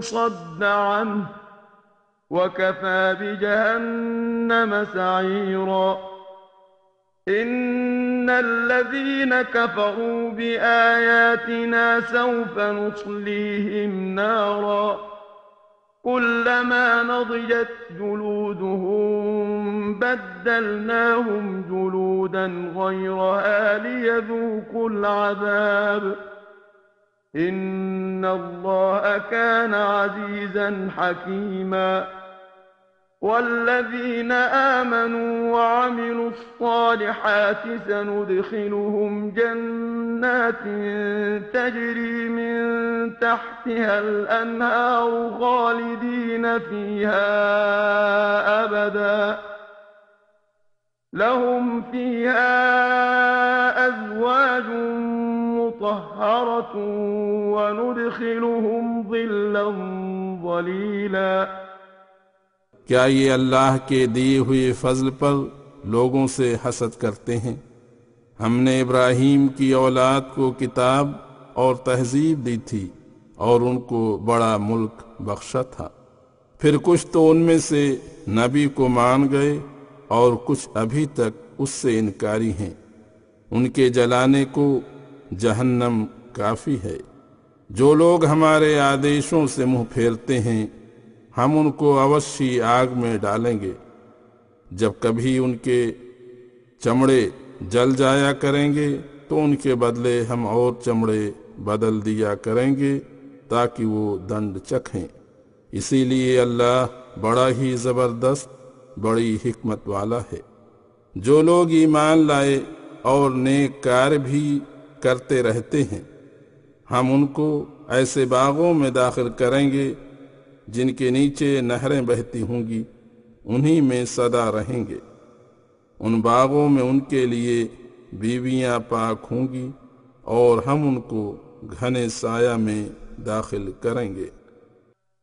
صد عنه وكفى بجهنم سعيرا. إن الذين كفروا بآياتنا سوف نصليهم نارا. كلما نضجت جلودهم بدلناهم جلودا غيرها ليذوقوا العذاب. إن الله كان عزيزا حكيما والذين آمنوا وعملوا الصالحات سندخلهم جنات تجري من تحتها الأنهار خالدين فيها أبدا لهم فيها أزواج مطهرة وندخلهم ظلا ظليلا کیا یہ اللہ کے دیے ہوئے فضل پر لوگوں سے حسد کرتے ہیں؟ ہم نے ابراہیم کی اولاد کو کتاب اور تہذیب دی تھی اور ان کو بڑا ملک بخشا تھا۔ پھر کچھ تو ان میں سے نبی کو مان گئے اور کچھ ابھی تک اس سے انکاری ہیں۔ ان کے جلانے کو جہنم کافی ہے۔ جو لوگ ہمارے آدیشوں سے منہ پھیرتے ہیں، ہم ان کو اوشی آگ میں ڈالیں گے۔ جب کبھی ان کے چمڑے جل جایا کریں گے، تو ان کے بدلے ہم اور چمڑے بدل دیا کریں گے تاکہ وہ دنڈ چکھیں۔ اسی لیے اللہ بڑا ہی زبردست، بڑی حکمت والا ہے۔ جو لوگ ایمان لائے اور نیک کار بھی کرتے رہتے ہیں۔ ہم ان کو ایسے باغوں میں داخل کریں گے جن کے نیچے نہریں بہتی ہوں گی، انہی میں صدا رہیں گے۔ ان باغوں میں ان کے لیے بیویاں پاک ہوں گی اور ہم ان کو گھنے سایہ میں داخل کریں گے۔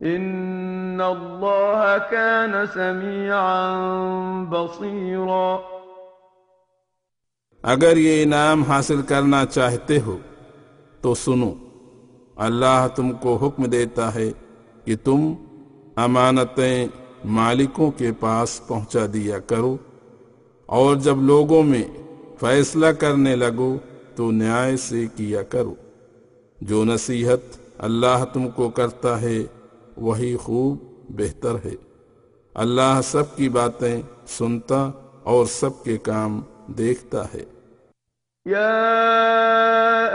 ان اللہ كان سمیعا بصیرا اگر یہ انعام حاصل کرنا چاہتے ہو، تو سنو، اللہ تم کو حکم دیتا ہے کہ تم امانتیں مالکوں کے پاس پہنچا دیا کرو، اور جب لوگوں میں فیصلہ کرنے لگو، تو نیائے سے کیا کرو۔ جو نصیحت اللہ تم کو کرتا ہے وہی خوب بہتر ہے۔ اللہ سب کی باتیں سنتا اور سب کے کام دیکھتا ہے۔ يا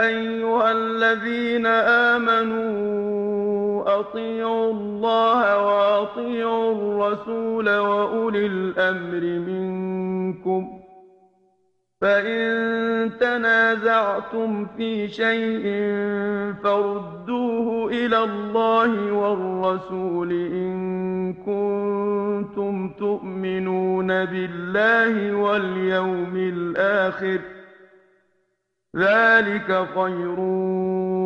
أيها الذين آمنوا أطيعوا الله وأطيعوا الرسول وأولي الأمر منكم فإن تنازعتم في شيء فردوه إلى الله والرسول إن كنتم تؤمنون بالله واليوم الآخر ذلك خير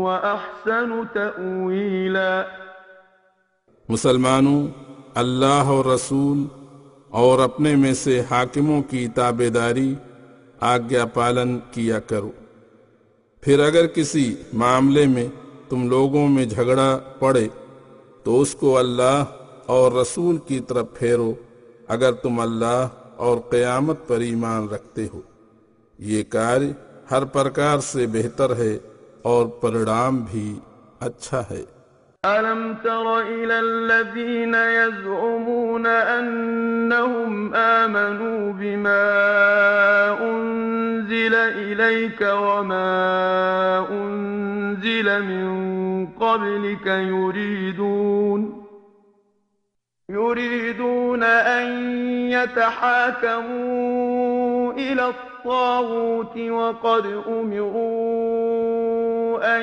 وأحسن تأويلا مسلمانوں اللہ اور رسول اور اپنے میں سے حاکموں کی تابے داری آگیا پالن کیا کرو۔ پھر اگر کسی معاملے میں تم لوگوں میں جھگڑا پڑے، تو اس کو اللہ اور رسول کی طرف پھیرو، اگر تم اللہ اور قیامت پر ایمان رکھتے ہو۔ یہ کار ہر پرکار سے بہتر ہے اور پرنام بھی اچھا ہے۔ ألم تر إلى الذين يزعمون أنهم آمنوا بما أنزل إليك وما أنزل من قبلك يريدون يريدون أن يتحاكموا إلى الطاغوت وقد أمروا أن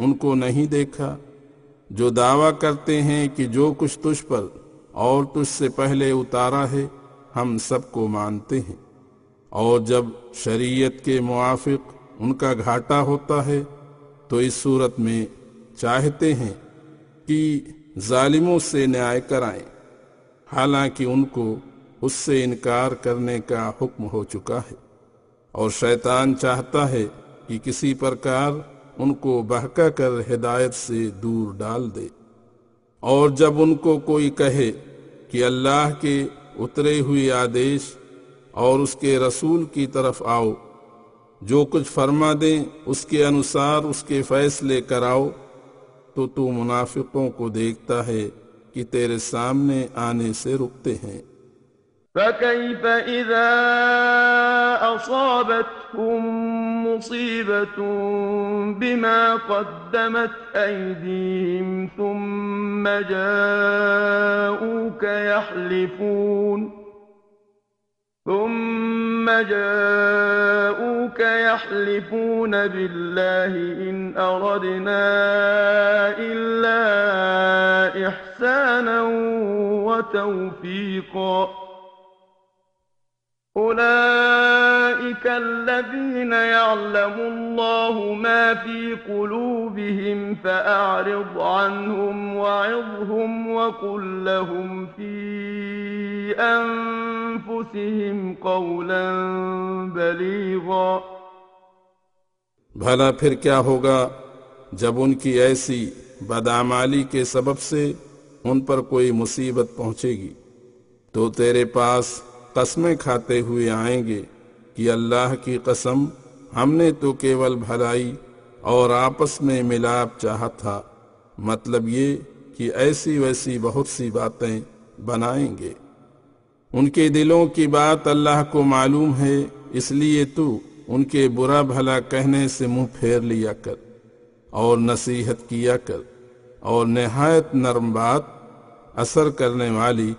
ان کو نہیں دیکھا، جو دعویٰ کرتے ہیں کہ جو کچھ تجھ پر اور تجھ سے پہلے اتارا ہے، ہم سب کو مانتے ہیں۔ اور جب شریعت کے موافق ان کا گھاٹا ہوتا ہے، تو اس صورت میں چاہتے ہیں کہ ظالموں سے نیائے کرائیں۔ حالانکہ ان کو اس سے انکار کرنے کا حکم ہو چکا ہے۔ اور شیطان چاہتا ہے کہ کسی پرکار ان کو بہکا کر ہدایت سے دور ڈال دے۔ اور جب ان کو کوئی کہے کہ اللہ کے اترے ہوئے آدیش اور اس کے رسول کی طرف آؤ، جو کچھ فرما دیں، اس کے انوسار اس کے فیصلے کراؤ، تو تو منافقوں کو دیکھتا ہے کہ تیرے سامنے آنے سے رکتے ہیں۔ فكيف إذا أصابتهم مصيبة بما قدمت أيديهم ثم جاءوك يحلفون ثم جاءوك يحلفون بالله إن أردنا إلا إحسانا وتوفيقا أولئك الذين يعلم الله ما في قلوبهم فأعرض عنهم وعظهم وقل لهم في أنفسهم قولا بليغا بھلا پھر کیا ہوگا جب ان کی ایسی بدعمالی کے سبب سے ان پر کوئی مصیبت پہنچے گی؟ تو تیرے پاس قسمیں کھاتے ہوئے آئیں گے کہ اللہ کی قسم ہم نے تو کیول بھلائی اور آپس میں ملاپ چاہا تھا۔ مطلب یہ کہ ایسی ویسی بہت سی باتیں بنائیں گے۔ ان کے دلوں کی بات اللہ کو معلوم ہے، اس لیے تو ان کے برا بھلا کہنے سے منہ پھیر لیا کر اور نصیحت کیا کر اور نہایت نرم بات اثر کرنے والی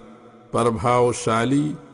پربھاؤ شالی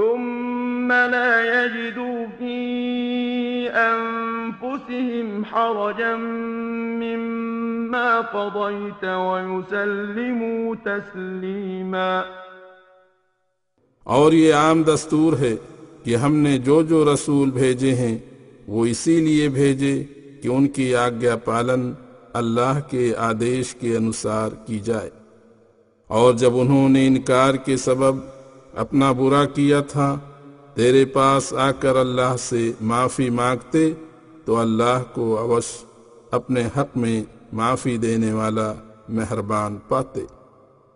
ثم لا يجدوا في أنفسهم حرجا مما قضيت ويسلموا تسليما. اور یہ عام دستور ہے کہ ہم نے جو جو رسول بھیجے ہیں، وہ اسی لیے بھیجے کہ ان کی آگیا پالن اللہ کے آدیش کے انسار کی جائے۔ اور جب انہوں نے انکار کے سبب اپنا برا کیا تھا، تیرے پاس آ کر اللہ سے معافی مانگتے تو اللہ کو اوش اپنے حق میں معافی دینے والا مہربان پاتے۔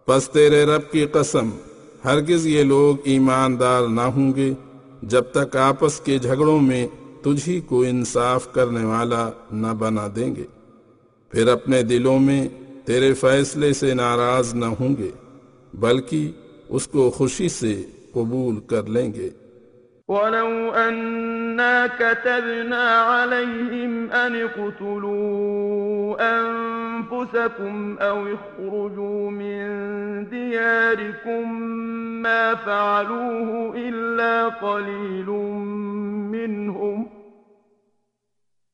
پس تیرے رب کی قسم، ہرگز یہ لوگ ایماندار نہ ہوں گے۔ جب تک آپس کے جھگڑوں میں تجھی کو انصاف کرنے والا نہ بنا دیں گے۔ پھر اپنے دلوں میں تیرے فیصلے سے ناراض نہ ہوں گے، بلکہ اس کو خوشی سے قبول کر لیں گے ولو أنا كتبنا عليهم أن اقتلوا أنفسكم أو اخرجوا من دياركم ما فعلوه إلا قليل منهم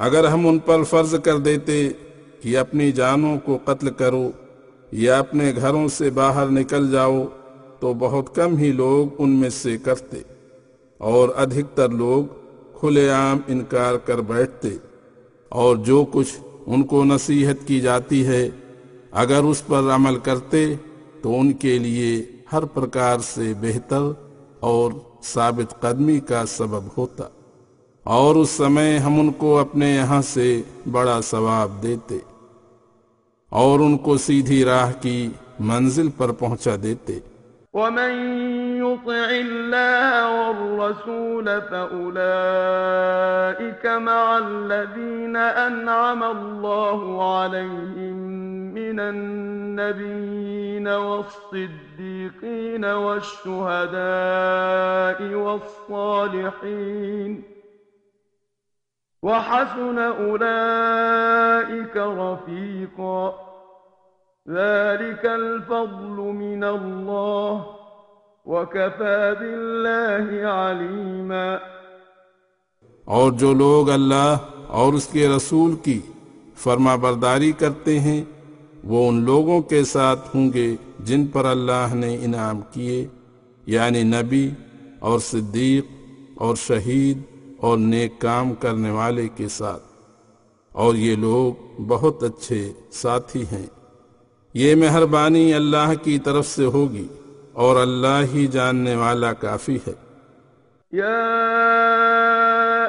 اگر ہم ان پر فرض کر دیتے کہ اپنی جانوں کو قتل کرو یا اپنے گھروں سے باہر نکل جاؤ، تو بہت کم ہی لوگ ان میں سے کرتے اور ادھکتر لوگ کھلے عام انکار کر بیٹھتے اور جو کچھ ان کو نصیحت کی جاتی ہے، اگر اس پر عمل کرتے تو ان کے لیے ہر پرکار سے بہتر اور ثابت قدمی کا سبب ہوتا۔ اور اس سمے ہم ان کو اپنے یہاں سے بڑا ثواب دیتے اور ان کو سیدھی راہ کی منزل پر پہنچا دیتے ومن يطع الله والرسول فاولئك مع الذين انعم الله عليهم من النبيين والصديقين والشهداء والصالحين وحسن أولئك رفيقاً. ذلك الفضل من الله وكفى بالله عليما. اور جو لوگ اللہ اور اس کے رسول کی فرما برداری کرتے ہیں، وہ ان لوگوں کے ساتھ ہوں گے جن پر اللہ نے انعام کیے یعنی نبی اور صدیق اور شہید اور نیک کام کرنے والے کے ساتھ۔ اور یہ لوگ بہت اچھے ساتھی ہیں۔ یہ مہربانی اللہ کی طرف سے ہوگی اور اللہ ہی جاننے والا کافی ہے۔ یا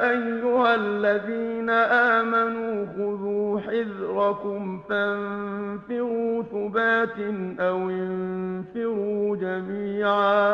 ایوہا الذین آمنوا خذوا حذرکم فانفروا ثبات او انفروا جميعا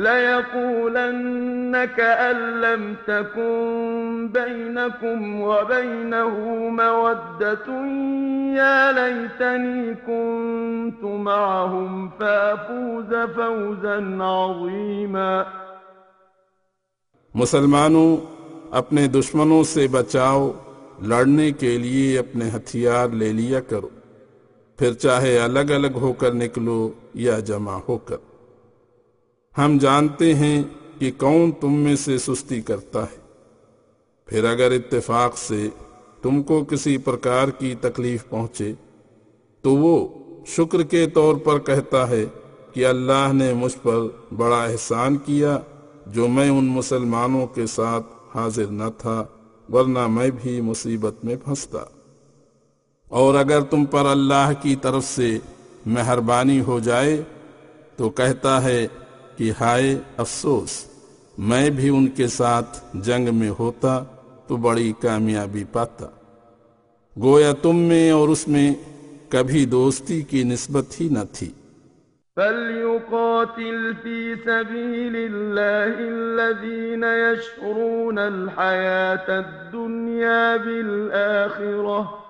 ليقولن كأن لم تكن بينكم وبينه مودة يا ليتني كنت معهم فأفوز فوزا عظيما. مسلمانوں اپنے دشمنوں سے بچاؤ لڑنے کے لیے اپنے ہتھیار لے لیا کرو۔ پھر چاہے الگ الگ ہو کر نکلو یا جمع ہو کر۔ ہم جانتے ہیں کہ کون تم میں سے سستی کرتا ہے۔ پھر اگر اتفاق سے تم کو کسی پرکار کی تکلیف پہنچے، تو وہ شکر کے طور پر کہتا ہے کہ اللہ نے مجھ پر بڑا احسان کیا جو میں ان مسلمانوں کے ساتھ حاضر نہ تھا، ورنہ میں بھی مصیبت میں پھنستا۔ اور اگر تم پر اللہ کی طرف سے مہربانی ہو جائے، تو کہتا ہے کہ ہائے افسوس، میں بھی ان کے ساتھ جنگ میں ہوتا تو بڑی کامیابی پاتا۔ گویا تم میں اور اس میں کبھی دوستی کی نسبت ہی نہ تھی۔ فليقاتل في سبيل الله الذين يشعرون الحياة الدنيا بالآخرة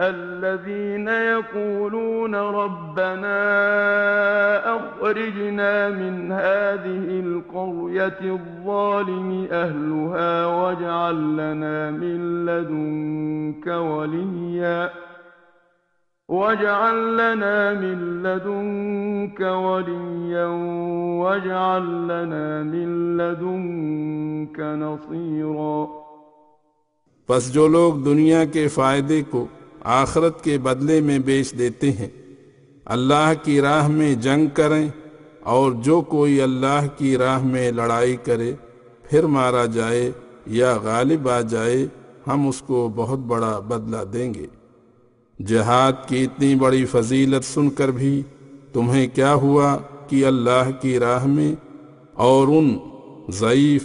الذين يقولون ربنا أخرجنا من هذه القرية الظالم أهلها واجعل لنا من لدنك وليا واجعل لنا من لدنك وليا واجعل لنا من لدنك نصيرا بس جو لوگ دنیا کے فائدے کو آخرت کے بدلے میں بیچ دیتے ہیں۔ اللہ کی راہ میں جنگ کریں اور جو کوئی اللہ کی راہ میں لڑائی کرے، پھر مارا جائے یا غالب آ جائے، ہم اس کو بہت بڑا بدلہ دیں گے۔ جہاد کی اتنی بڑی فضیلت سن کر بھی تمہیں کیا ہوا کہ اللہ کی راہ میں اور ان ضعیف،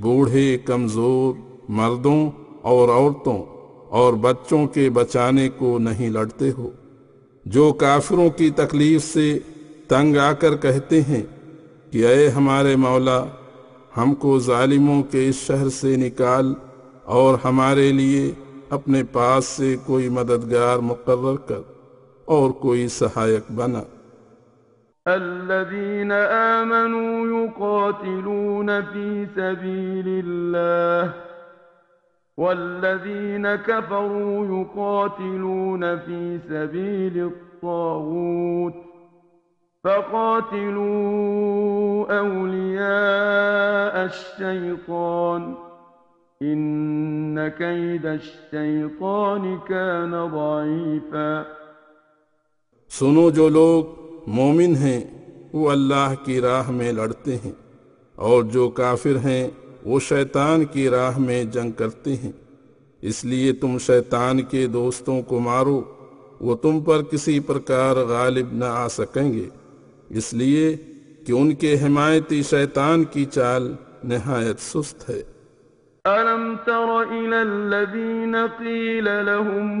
بوڑھے، کمزور، مردوں اور عورتوں اور بچوں کے بچانے کو نہیں لڑتے ہو۔ جو کافروں کی تکلیف سے تنگ آ کر کہتے ہیں کہ اے ہمارے مولا، ہم کو ظالموں کے اس شہر سے نکال اور ہمارے لیے اپنے پاس سے کوئی مددگار مقرر کر اور کوئی سہایک بنا۔ الذين آمنوا يقاتلون في سبيل الله والذين كفروا يقاتلون في سبيل الطاغوت فقاتلوا أولياء الشيطان إن كيد الشيطان كان ضعيفا. سنو جو لوگ مومن ہیں وہ اللہ کی راہ میں لڑتے ہیں اور جو کافر ہیں وہ شیطان کی راہ میں جنگ کرتے ہیں۔ اس لیے تم شیطان کے دوستوں کو مارو، وہ تم پر کسی پرکار غالب نہ آ سکیں گے۔ اس لیے کہ ان کے حمایتی شیطان کی چال نہایت سست ہے۔ أَلَمْ تَرَ إِلَى الَّذِينَ قِيلَ لَهُمْ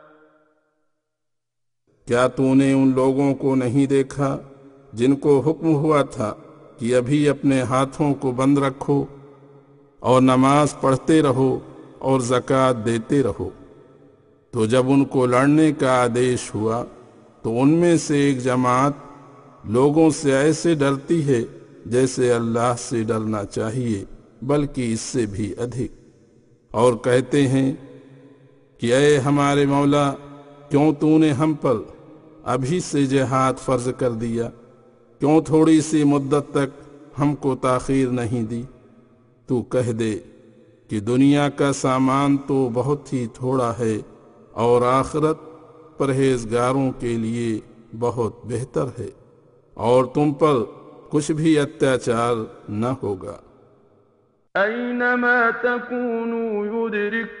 کیا تو نے ان لوگوں کو نہیں دیکھا جن کو حکم ہوا تھا کہ ابھی اپنے ہاتھوں کو بند رکھو اور نماز پڑھتے رہو اور زکوٰۃ دیتے رہو؟ تو جب ان کو لڑنے کا آدیش ہوا تو ان میں سے ایک جماعت لوگوں سے ایسے ڈرتی ہے جیسے اللہ سے ڈرنا چاہیے، بلکہ اس سے بھی ادھک۔ اور کہتے ہیں کہ اے ہمارے مولا کیوں تو نے ہم پر ابھی سے جہاد فرض کر دیا؟ کیوں تھوڑی سی مدت تک ہم کو تاخیر نہیں دی؟ تو کہہ دے کہ دنیا کا سامان تو بہت ہی تھوڑا ہے اور آخرت پرہیزگاروں کے لیے بہت بہتر ہے اور تم پر کچھ بھی اتیاچار نہ ہوگا۔ أينما تكونوا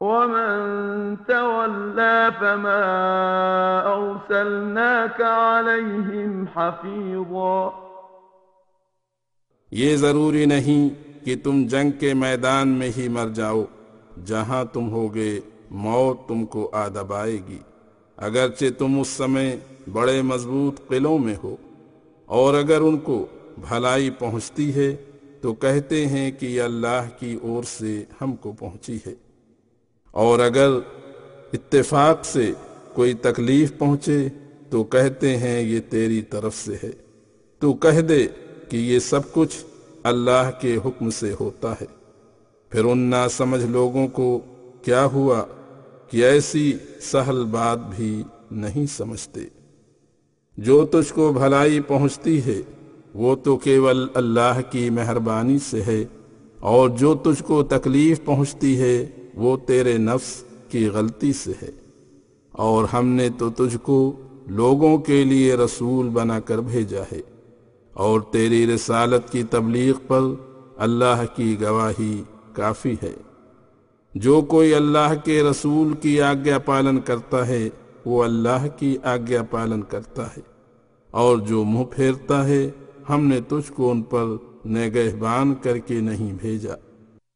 ومن تولى فما أرسلناك عليهم حفيظا یہ ضروری نہیں کہ تم جنگ کے میدان میں ہی مر جاؤ، جہاں تم ہوگے، موت تم کو آدب آئے گی۔ اگرچہ تم اس سمے بڑے مضبوط قلعوں میں ہو، اور اگر ان کو بھلائی پہنچتی ہے، تو کہتے ہیں کہ یہ اللہ کی اور سے ہم کو پہنچی ہے۔ اور اگر اتفاق سے کوئی تکلیف پہنچے تو کہتے ہیں یہ تیری طرف سے ہے۔ تو کہہ دے کہ یہ سب کچھ اللہ کے حکم سے ہوتا ہے۔ پھر ان نہ سمجھ لوگوں کو کیا ہوا کہ ایسی سہل بات بھی نہیں سمجھتے۔ جو تجھ کو بھلائی پہنچتی ہے، وہ تو کیول اللہ کی مہربانی سے ہے۔ اور جو تجھ کو تکلیف پہنچتی ہے وہ تیرے نفس کی غلطی سے ہے۔ اور ہم نے تو تجھ کو لوگوں کے لیے رسول بنا کر بھیجا ہے۔ اور تیری رسالت کی تبلیغ پر اللہ کی گواہی کافی ہے۔ جو کوئی اللہ کے رسول کی آگیا پالن کرتا ہے، وہ اللہ کی آگیا پالن کرتا ہے۔ اور جو منہ پھیرتا ہے، ہم نے تجھ کو ان پر نگہبان کر کے نہیں بھیجا۔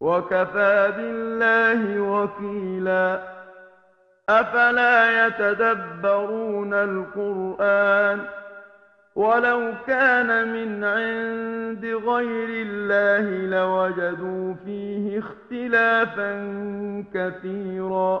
وكفى بالله وكيلا. أفلا يتدبرون القرآن ولو كان من عند غير الله لوجدوا فيه اختلافا كثيرا.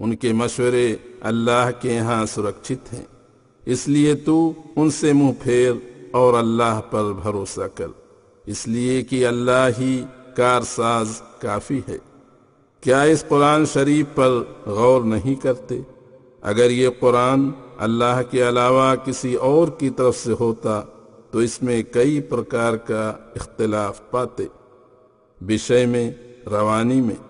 ان کے مشورے اللہ کے ہاں سرکشت ہیں۔ اس لیے تو ان سے منہ پھیر اور اللہ پر بھروسہ کر۔ اس لیے کہ اللہ ہی کارساز کافی ہے۔ کیا اس قرآن شریف پر غور نہیں کرتے؟ اگر یہ قرآن اللہ کے علاوہ کسی اور کی طرف سے ہوتا، تو اس میں کئی پرکار کا اختلاف پاتے۔ بشے میں، روانی میں۔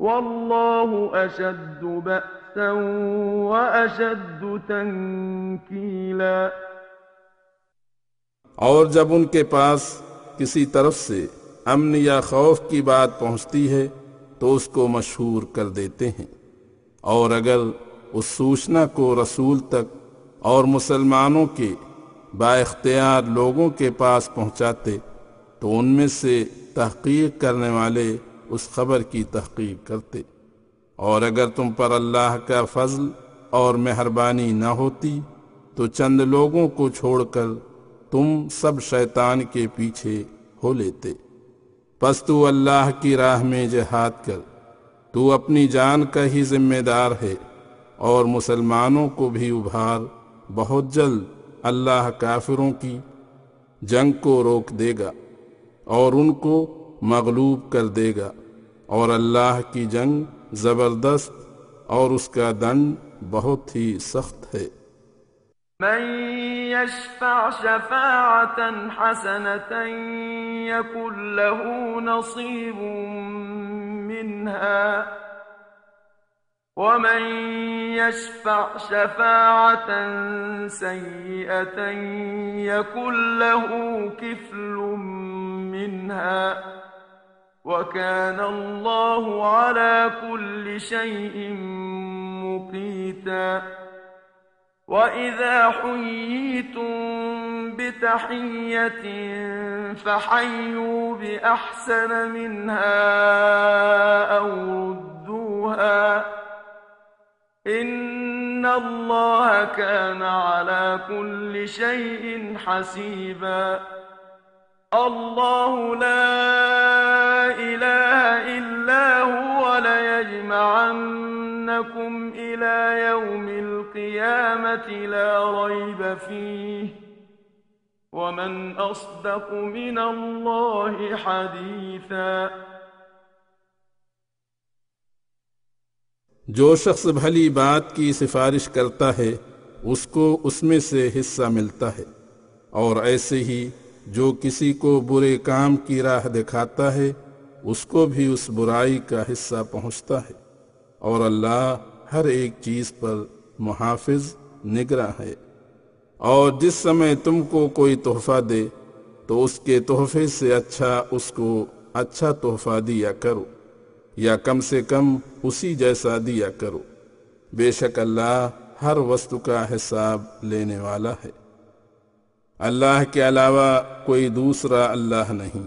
والله أشد بأسا وأشد تنكيلا. اور جب ان کے پاس کسی طرف سے امن یا خوف کی بات پہنچتی ہے، تو اس کو مشہور کر دیتے ہیں۔ اور اگر اس سوچنا کو رسول تک اور مسلمانوں کے با اختیار لوگوں کے پاس پہنچاتے، تو ان میں سے تحقیق کرنے والے اس خبر کی تحقیق کرتے۔ اور اگر تم پر اللہ کا فضل اور مہربانی نہ ہوتی، تو چند لوگوں کو چھوڑ کر تم سب شیطان کے پیچھے ہو لیتے۔ پس تو اللہ کی راہ میں جہاد کر۔ تو اپنی جان کا ہی ذمہ دار ہے، اور مسلمانوں کو بھی ابھار۔ بہت جلد اللہ کافروں کی جنگ کو روک دے گا، اور ان کو مغلوب کر دے گا۔ اور اللہ کی جنگ زبردست اور اس کا دنڈ بہت ہی سخت ہے۔ من يشفع شفاعة حسنة يكن له نصيب منها ومن يشفع شفاعة سيئة يكن له كفل منها وكان الله على كل شيء مقيتا. وإذا حييتم بتحية فحيوا بأحسن منها أو ردوها. إن الله كان على كل شيء حسيبا. الله لا إله إلا هو ليجمعنكم إلى يوم القيامة لا ريب فيه ومن أصدق من الله حديثا. جو شخص بھلی بات کی سفارش کرتا ہے اس کو اس میں سے حصہ ملتا ہے اور ایسے ہی جو کسی کو برے کام کی راہ دکھاتا ہے، اس کو بھی اس برائی کا حصہ پہنچتا ہے۔ اور اللہ ہر ایک چیز پر محافظ، نگراں ہے۔ اور جس سمے تم کو کوئی تحفہ دے، تو اس کے تحفے سے اچھا اس کو اچھا تحفہ دیا کرو، یا کم سے کم اسی جیسا دیا کرو۔ بے شک اللہ ہر وسط کا حساب لینے والا ہے۔ اللہ کے علاوہ کوئی دوسرا اللہ نہیں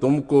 تم کو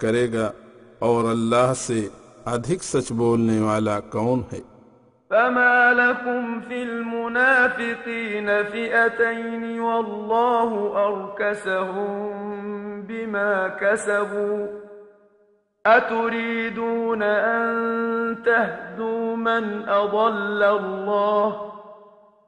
کرے گا اور اللہ سے ادھک سچ بولنے والا کون ہے فما لكم في المنافقين فئتين والله أركسهم بما كسبوا أتريدون أن تهدوا من أضل الله ۖ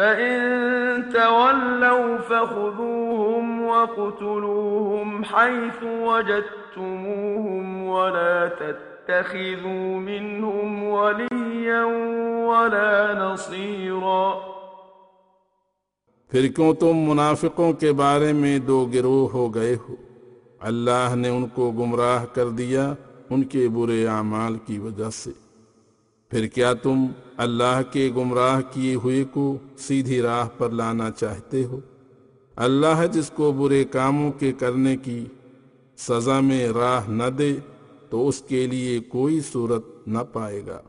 فإن تولوا فخذوهم وقتلوهم حيث وجدتموهم ولا تتخذوا منهم وليا ولا نصيرا پھر کیوں تم منافقوں کے بارے میں دو گروہ ہو گئے ہو؟ اللہ نے ان کو گمراہ کر دیا ان کے برے اعمال کی وجہ سے۔ پھر کیا تم اللہ کے گمراہ کیے ہوئے کو سیدھی راہ پر لانا چاہتے ہو؟ اللہ جس کو برے کاموں کے کرنے کی سزا میں راہ نہ دے تو اس کے لیے کوئی صورت نہ پائے گا۔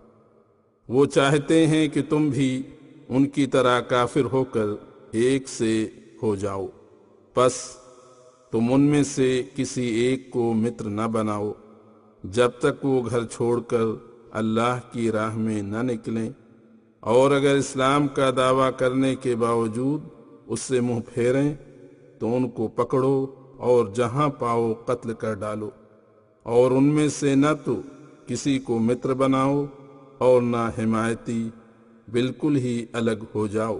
وہ چاہتے ہیں کہ تم بھی ان کی طرح کافر ہو کر ایک سے ہو جاؤ۔ پس تم ان میں سے کسی ایک کو متر نہ بناؤ۔ جب تک وہ گھر چھوڑ کر اللہ کی راہ میں نہ نکلیں۔ اور اگر اسلام کا دعویٰ کرنے کے باوجود اس سے منہ پھیریں، تو ان کو پکڑو اور جہاں پاؤ قتل کر ڈالو۔ اور ان میں سے نہ تو کسی کو متر بناؤ اور نہ حمایتی، بالکل ہی الگ ہو جاؤ۔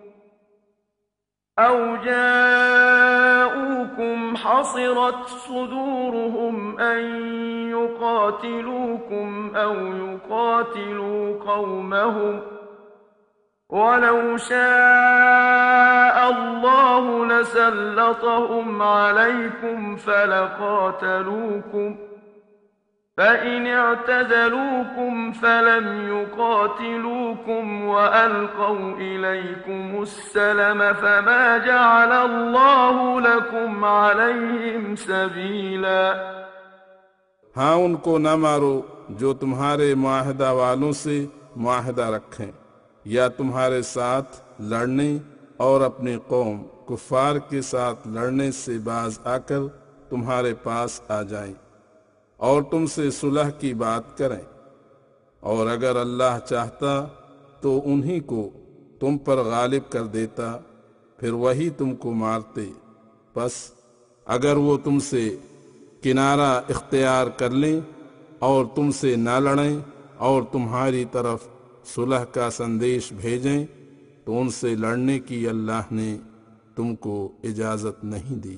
أو جاءوكم حصرت صدورهم أن يقاتلوكم أو يقاتلوا قومهم ولو شاء الله لسلطهم عليكم فلقاتلوكم فإن اعتزلوكم فلم يقاتلوكم وألقوا إليكم السلم فما جعل الله لكم عليهم سبيلا ہاں ان کو نہ مارو جو تمہارے معاہدہ والوں سے معاہدہ رکھیں، یا تمہارے ساتھ لڑنے اور اپنی قوم کفار کے ساتھ لڑنے سے باز آ کر تمہارے پاس آ جائیں۔ اور تم سے صلح کی بات کریں۔ اور اگر اللہ چاہتا تو انہی کو تم پر غالب کر دیتا، پھر وہی تم کو مارتے۔ بس اگر وہ تم سے کنارہ اختیار کر لیں اور تم سے نہ لڑیں اور تمہاری طرف صلح کا سندیش بھیجیں، تو ان سے لڑنے کی اللہ نے تم کو اجازت نہیں دی۔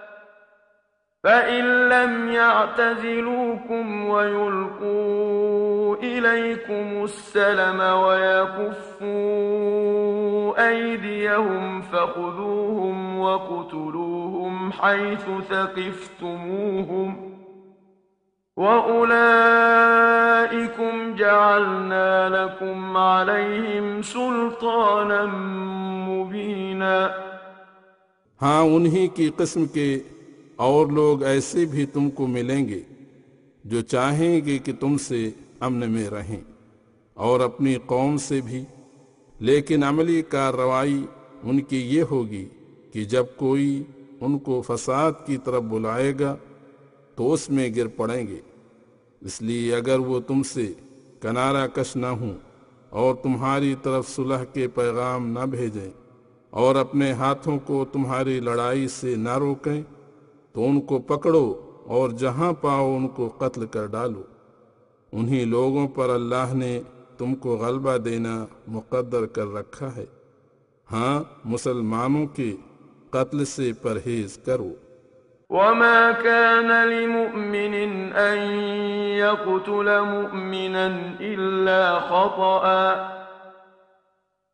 فإن لم يعتزلوكم ويلقوا إليكم السلم ويكفوا أيديهم فخذوهم وقتلوهم حيث ثقفتموهم وأولئكم جعلنا لكم عليهم سلطانا مبينا ہاں انہی کی قسم کے اور لوگ ایسے بھی تم کو ملیں گے جو چاہیں گے کہ تم سے امن میں رہیں اور اپنی قوم سے بھی۔ لیکن عملی کارروائی ان کی یہ ہوگی کہ جب کوئی ان کو فساد کی طرف بلائے گا تو اس میں گر پڑیں گے۔ اس لیے اگر وہ تم سے کنارہ کش نہ ہوں اور تمہاری طرف صلح کے پیغام نہ بھیجیں اور اپنے ہاتھوں کو تمہاری لڑائی سے نہ روکیں تو ان کو پکڑو اور جہاں پاؤ ان کو قتل کر ڈالو۔ انہی لوگوں پر اللہ نے تم کو غلبہ دینا مقدر کر رکھا ہے۔ ہاں مسلمانوں کے قتل سے پرہیز کرو۔ وما كان لمؤمن أن يقتل مؤمنا إلا خطأ۔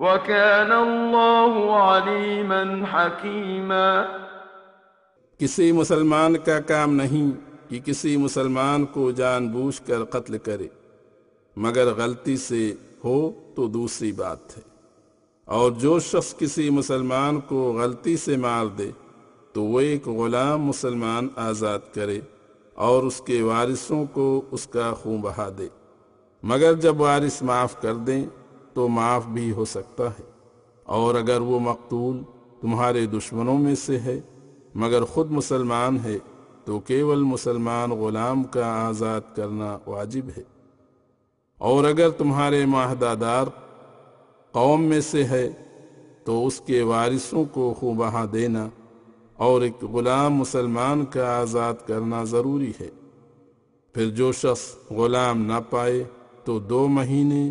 وكان الله عليما حكيما. کسی مسلمان کا کام نہیں کہ کسی مسلمان کو جان بوجھ کر قتل کرے، مگر غلطی سے ہو تو دوسری بات ہے۔ اور جو شخص کسی مسلمان کو غلطی سے مار دے، تو وہ ایک غلام مسلمان آزاد کرے اور اس کے وارثوں کو اس کا خون بہا دے۔ مگر جب وارث معاف کر دیں تو معاف بھی ہو سکتا ہے۔ اور اگر وہ مقتول تمہارے دشمنوں میں سے ہے، مگر خود مسلمان ہے، تو کیول مسلمان غلام کا آزاد کرنا واجب ہے۔ اور اگر تمہارے معاہدہ دار قوم میں سے ہے، تو اس کے وارثوں کو خوبہ دینا اور ایک غلام مسلمان کا آزاد کرنا ضروری ہے۔ پھر جو شخص غلام نہ پائے، تو دو مہینے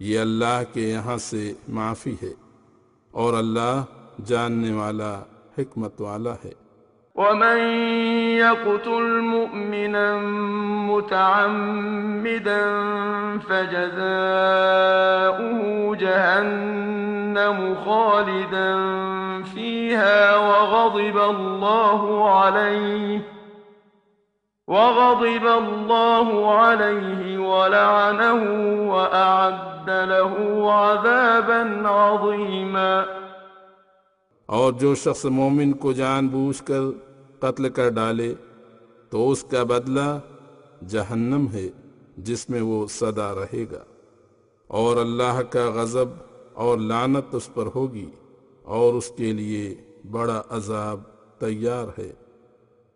یہ اللہ کے یہاں سے معافی ہے اور اللہ جاننے والا حکمت والا ہے۔ ومن يقتل مؤمنا متعمدا فجزاؤه جهنم خالدا فيها وغضب الله عليه وغضب الله عليه ولعنه وأعد له عذابا عظيما. اور جو شخص مومن کو جان بوجھ کر قتل کر ڈالے، تو اس کا بدلہ جہنم ہے، جس میں وہ صدا رہے گا۔ اور اللہ کا غضب اور لانت اس پر ہوگی، اور اس کے لیے بڑا عذاب تیار ہے۔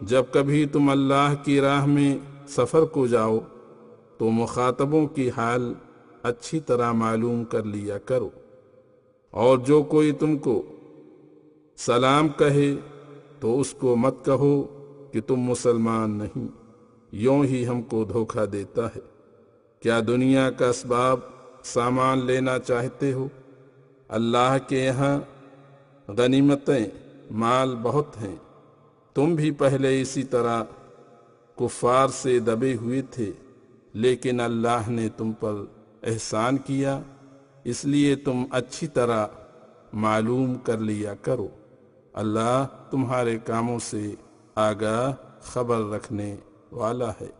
جب کبھی تم اللہ کی راہ میں سفر کو جاؤ، تو مخاطبوں کی حال اچھی طرح معلوم کر لیا کرو۔ اور جو کوئی تم کو سلام کہے، تو اس کو مت کہو کہ تم مسلمان نہیں، یوں ہی ہم کو دھوکہ دیتا ہے۔ کیا دنیا کا اسباب سامان لینا چاہتے ہو؟ اللہ کے یہاں غنیمتیں مال بہت ہیں۔ تم بھی پہلے اسی طرح کفار سے دبے ہوئے تھے، لیکن اللہ نے تم پر احسان کیا، اس لیے تم اچھی طرح معلوم کر لیا کرو۔ اللہ تمہارے کاموں سے آگاہ خبر رکھنے والا ہے۔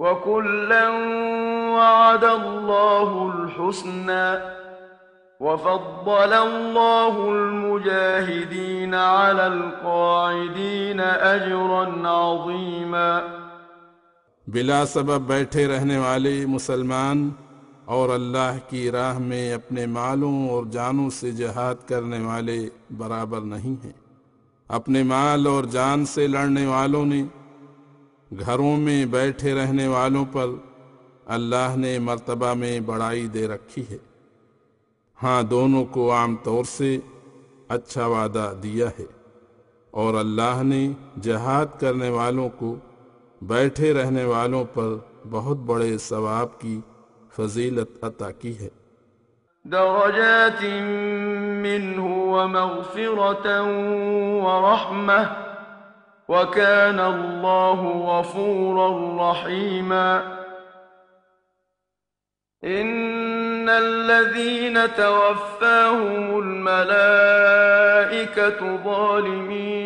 وكلا وعد الله الحسنى وفضل الله المجاهدين على القاعدين أجرا عظيما بلا سبب بیٹھے رہنے والے مسلمان اور اللہ کی راہ میں اپنے مالوں اور جانوں سے جہاد کرنے والے برابر نہیں ہیں۔ اپنے مال اور جان سے لڑنے والوں نے گھروں میں بیٹھے رہنے والوں پر اللہ نے مرتبہ میں بڑائی دے رکھی ہے۔ ہاں دونوں کو عام طور سے اچھا وعدہ دیا ہے۔ اور اللہ نے جہاد کرنے والوں کو بیٹھے رہنے والوں پر بہت بڑے ثواب کی فضیلت عطا کی ہے۔ درجات منه ومغفرة ورحمة وكان الله غفورا رحيما. إن الذين توفاهم الملائكة ظالمي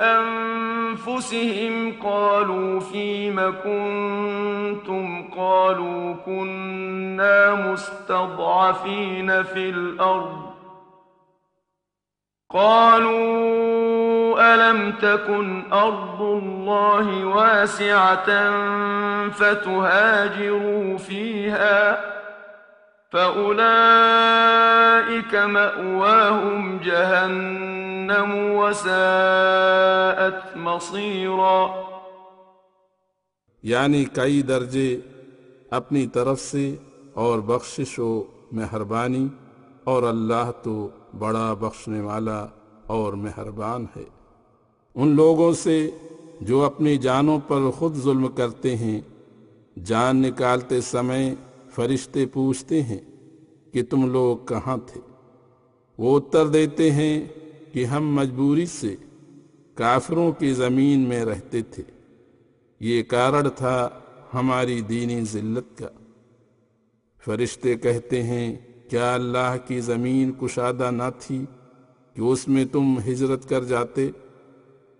أنفسهم قالوا فيم كنتم؟ قالوا كنا مستضعفين في الأرض. قالوا ألم تكن أرض الله واسعة فتهاجروا فيها فأولئك مأواهم جهنم وساءت مصيرا یعنی کئی درجے اپنی طرف سے اور بخشش و مہربانی اور اللہ تو بڑا بخشنے والا اور مہربان ہے۔ ان لوگوں سے جو اپنی جانوں پر خود ظلم کرتے ہیں، جان نکالتے سمے فرشتے پوچھتے ہیں کہ تم لوگ کہاں تھے؟ وہ اتر دیتے ہیں کہ ہم مجبوری سے کافروں کی زمین میں رہتے تھے۔ یہ کارڑ تھا ہماری دینی ذلت کا۔ فرشتے کہتے ہیں، کیا اللہ کی زمین کشادہ نہ تھی کہ اس میں تم ہجرت کر جاتے؟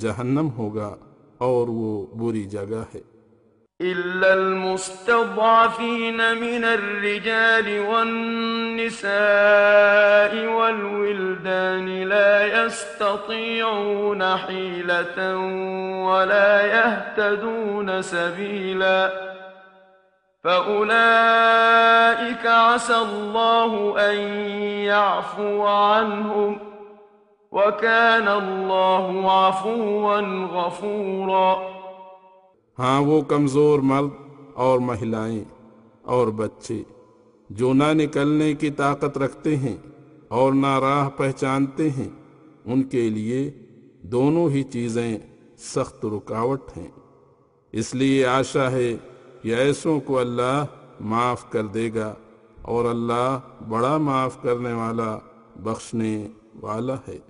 جہنم ہوگا اور وہ بری جگہ ہے إلا المستضعفين من الرجال والنساء والولدان لا يستطيعون حيلة ولا يهتدون سبيلا فأولئك عسى الله أن يعفو عنهم ۖ وكان الله عفوا غفورا۔ ہاں وہ کمزور مرد اور مہلائیں اور بچے جو نہ نکلنے کی طاقت رکھتے ہیں اور نہ راہ پہچانتے ہیں، ان کے لیے دونوں ہی چیزیں سخت رکاوٹ ہیں۔ اس لیے آشا ہے کہ ایسوں کو اللہ معاف کر دے گا اور اللہ بڑا معاف کرنے والا بخشنے والا ہے۔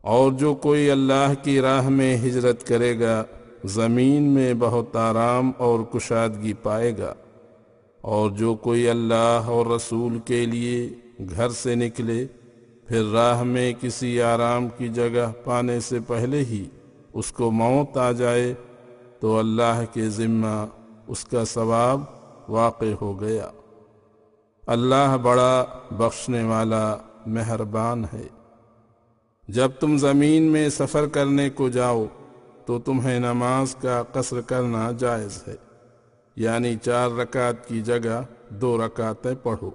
اور جو کوئی اللہ کی راہ میں ہجرت کرے گا، زمین میں بہت آرام اور کشادگی پائے گا۔ اور جو کوئی اللہ اور رسول کے لیے گھر سے نکلے، پھر راہ میں کسی آرام کی جگہ پانے سے پہلے ہی اس کو موت آ جائے، تو اللہ کے ذمہ اس کا ثواب واقع ہو گیا۔ اللہ بڑا بخشنے والا مہربان ہے۔ جب تم زمین میں سفر کرنے کو جاؤ، تو تمہیں نماز کا قصر کرنا جائز ہے۔ یعنی چار رکعت کی جگہ دو رکعتیں پڑھو۔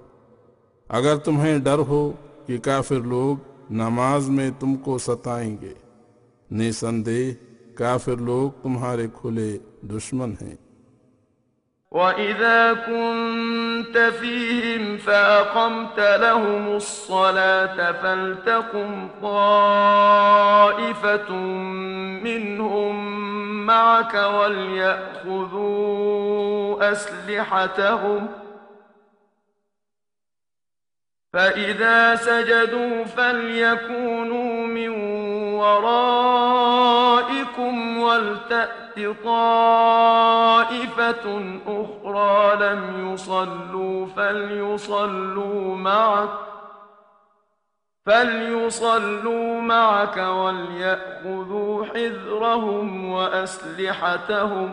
اگر تمہیں ڈر ہو کہ کافر لوگ نماز میں تم کو ستائیں گے، نسندے، کافر لوگ تمہارے کھلے دشمن ہیں۔ وَإِذَا كُنْتَ فِيهِمْ فَأَقَمْتَ لَهُمُ الصَّلَاةَ فَلْتَقُمْ طَائِفَةٌ مِّنْهُمْ مَعَكَ وَلْيَأْخُذُوا أَسْلِحَتَهُمْ فَإِذَا سَجَدُوا فَلْيَكُونُوا مِنْ وَرَائِكُمْ بكم ولتأت طائفة أخرى لم يصلوا فليصلوا معك فليصلوا معك وليأخذوا حذرهم وأسلحتهم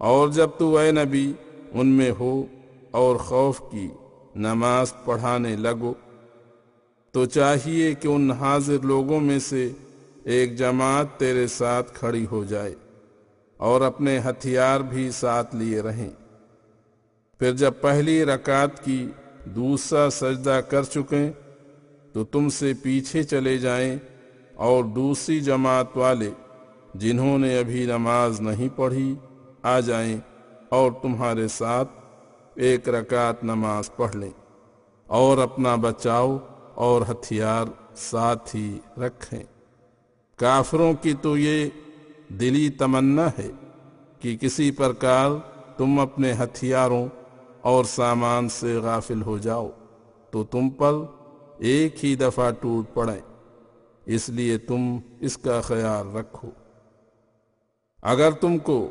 اور جب تو اے نبی ان میں ہو اور خوف کی نماز پڑھانے لگو، تو چاہیے کہ ان حاضر لوگوں میں سے ایک جماعت تیرے ساتھ کھڑی ہو جائے اور اپنے ہتھیار بھی ساتھ لیے رہیں۔ پھر جب پہلی رکعت کی دوسرا سجدہ کر چکیں، تو تم سے پیچھے چلے جائیں اور دوسری جماعت والے جنہوں نے ابھی نماز نہیں پڑھی آ جائیں اور تمہارے ساتھ ایک رکعت نماز پڑھ لیں۔ اور اپنا بچاؤ اور ہتھیار ساتھ ہی رکھیں۔ کافروں کی تو یہ دلی تمنا ہے کہ کسی پرکار تم اپنے ہتھیاروں اور سامان سے غافل ہو جاؤ، تو تم پر ایک ہی دفعہ ٹوٹ پڑیں۔ اس لیے تم اس کا خیال رکھو۔ اگر تم کو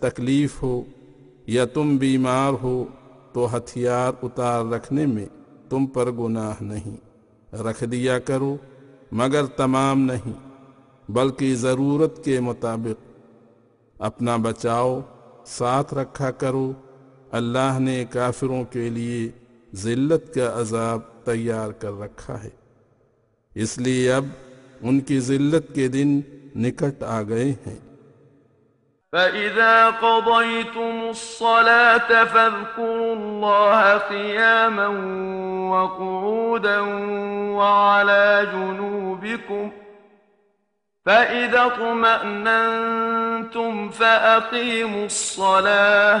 تکلیف ہو یا تم بیمار ہو تو ہتھیار اتار رکھنے میں تم پر گناہ نہیں۔ رکھ دیا کرو، مگر تمام نہیں، بلکہ ضرورت کے مطابق۔ اپنا بچاؤ، ساتھ رکھا کرو۔ اللہ نے کافروں کے لیے ذلت کا عذاب تیار کر رکھا ہے۔ اس لیے اب ان کی ذلت کے دن نکٹ آ گئے ہیں۔ فإذا قضيتم الصلاة فاذكروا الله قياما وقعودا وعلى جنوبكم فإذا اطمأننتم فأقيموا الصلاة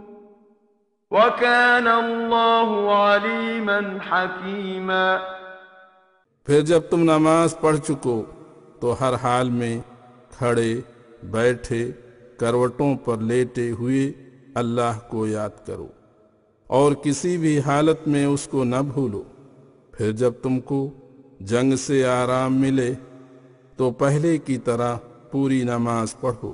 وكان الله عليما حكيما پھر جب تم نماز پڑھ چکو تو ہر حال میں کھڑے، بیٹھے، کروٹوں پر لیٹے ہوئے اللہ کو یاد کرو اور کسی بھی حالت میں اس کو نہ بھولو۔ پھر جب تم کو جنگ سے آرام ملے تو پہلے کی طرح پوری نماز پڑھو،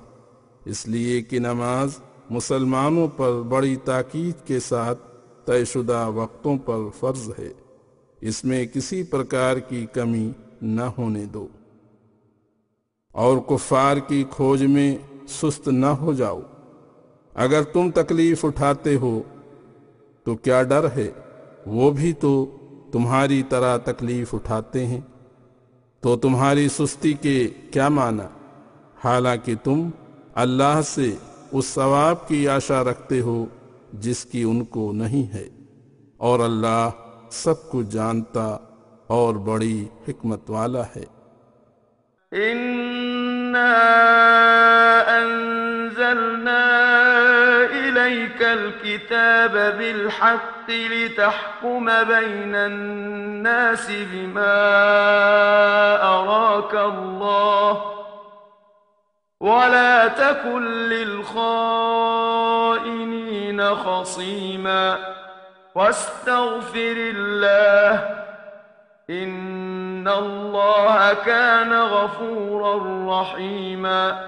اس لیے کہ نماز مسلمانوں پر بڑی تاکید کے ساتھ طے شدہ وقتوں پر فرض ہے۔ اس میں کسی پرکار کی کمی نہ ہونے دو۔ اور کفار کی کھوج میں سست نہ ہو جاؤ۔ اگر تم تکلیف اٹھاتے ہو، تو کیا ڈر ہے؟ وہ بھی تو تمہاری طرح تکلیف اٹھاتے ہیں۔ تو تمہاری سستی کے کیا معنی؟ حالانکہ تم اللہ سے اس ثواب کی آشا رکھتے ہو جس کی ان کو نہیں ہے۔ اور اللہ سب کچھ جانتا اور بڑی حکمت والا ہے۔ أنزلنا إليك الكتاب بالحق لتحكم بين الناس بما أراك الله ولا تكن للخائنين خصيما واستغفر الله ان الله كان غفورا رحيما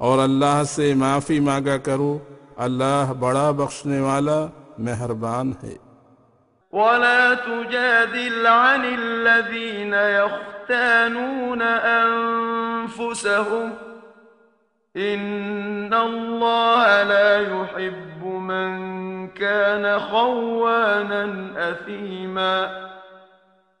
اور اللہ سے معافی مانگا کرو اللہ بڑا بخشنے والا مہربان ہے ولا تجادل عن الذين يختانون أنفسهم إن الله لا يحب من كان خوانا أثيماً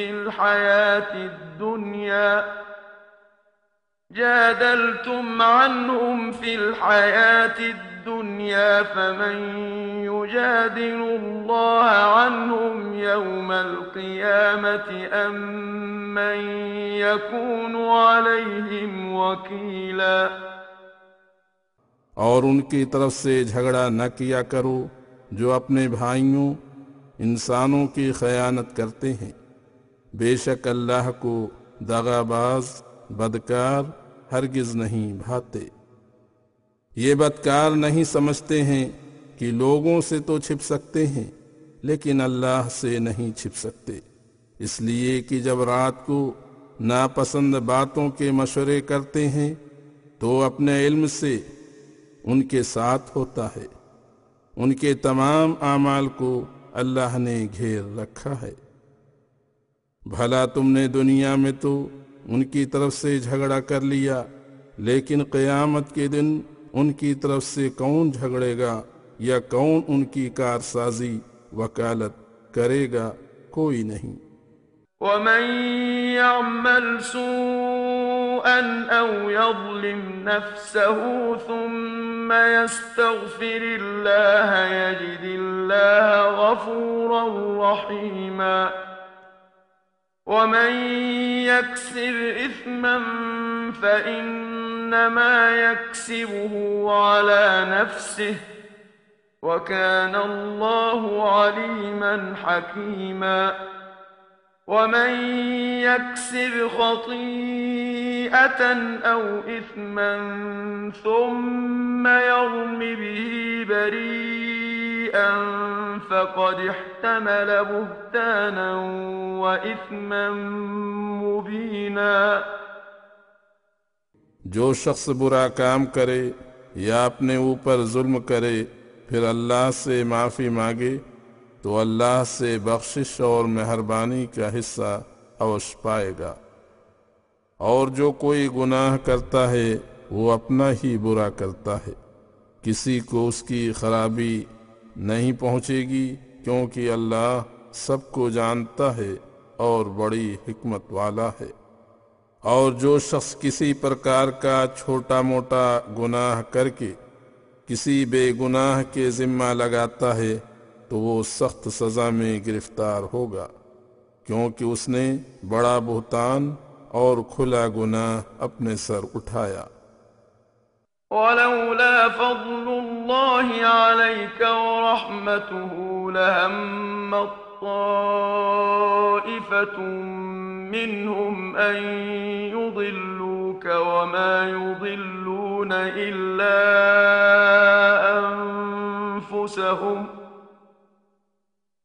في الحياة الدنيا جادلتم عنهم في الحياة الدنيا فمن يجادل الله عنهم يوم القيامة أم من يكون عليهم وكيلا اور ان کی طرف سے جھگڑا نہ کیا کرو جو اپنے بھائیوں انسانوں کی خیانت کرتے ہیں۔ بے شک اللہ کو دغا باز، بدکار ہرگز نہیں بھاتے۔ یہ بدکار نہیں سمجھتے ہیں کہ لوگوں سے تو چھپ سکتے ہیں، لیکن اللہ سے نہیں چھپ سکتے۔ اس لیے کہ جب رات کو ناپسند باتوں کے مشورے کرتے ہیں، تو اپنے علم سے ان کے ساتھ ہوتا ہے۔ ان کے تمام اعمال کو اللہ نے گھیر رکھا ہے۔ بھلا تم نے دنیا میں تو ان کی طرف سے جھگڑا کر لیا، لیکن قیامت کے دن ان کی طرف سے کون جھگڑے گا یا کون ان کی کارسازی وکالت کرے گا، کوئی نہیں۔ ومن يعمل سوءا أو يظلم نفسه ثم يستغفر الله يجد الله غفورا رحيما ومن يكسر إثما فإنما يكسبه على نفسه وكان الله عليما حكيما ومن يكسب خطيئة أو إثما ثم يرم به بريئا فقد احتمل بهتانا وإثما مبينا جو شخص برا کام کرے یا اپنے اوپر ظلم کرے پھر اللہ سے معافی مانگے تو اللہ سے بخشش اور مہربانی کا حصہ اوش پائے گا۔ اور جو کوئی گناہ کرتا ہے، وہ اپنا ہی برا کرتا ہے۔ کسی کو اس کی خرابی نہیں پہنچے گی، کیونکہ اللہ سب کو جانتا ہے اور بڑی حکمت والا ہے۔ اور جو شخص کسی پرکار کا چھوٹا موٹا گناہ کر کے کسی بے گناہ کے ذمہ لگاتا ہے تو وہ سخت سزا میں گرفتار ہوگا، کیونکہ اس نے بڑا بہتان اور کھلا گناہ اپنے سر اٹھایا۔ ولولا فضل الله عليك ورحمته لهم طائفة منهم أن يضلوك وما يضلون إلا أنفسهم ۖ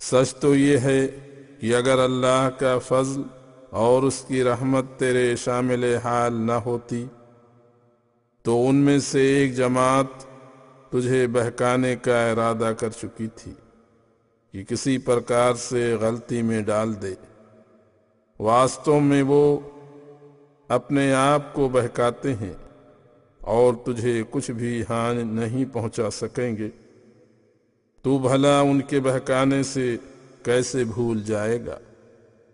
سچ تو یہ ہے کہ اگر اللہ کا فضل اور اس کی رحمت تیرے شامل حال نہ ہوتی، تو ان میں سے ایک جماعت تجھے بہکانے کا ارادہ کر چکی تھی کہ کسی پرکار سے غلطی میں ڈال دے۔ واسطوں میں وہ اپنے آپ کو بہکاتے ہیں اور تجھے کچھ بھی ہان نہیں پہنچا سکیں گے۔ تو بھلا ان کے بہکانے سے کیسے بھول جائے گا؟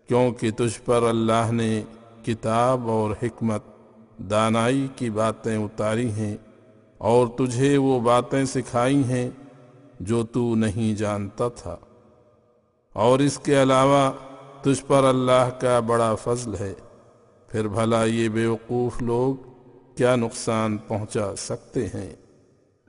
کیونکہ تجھ پر اللہ نے کتاب اور حکمت، دانائی کی باتیں اتاری ہیں اور تجھے وہ باتیں سکھائی ہیں جو تو نہیں جانتا تھا۔ اور اس کے علاوہ تجھ پر اللہ کا بڑا فضل ہے۔ پھر بھلا یہ بیوقوف لوگ کیا نقصان پہنچا سکتے ہیں؟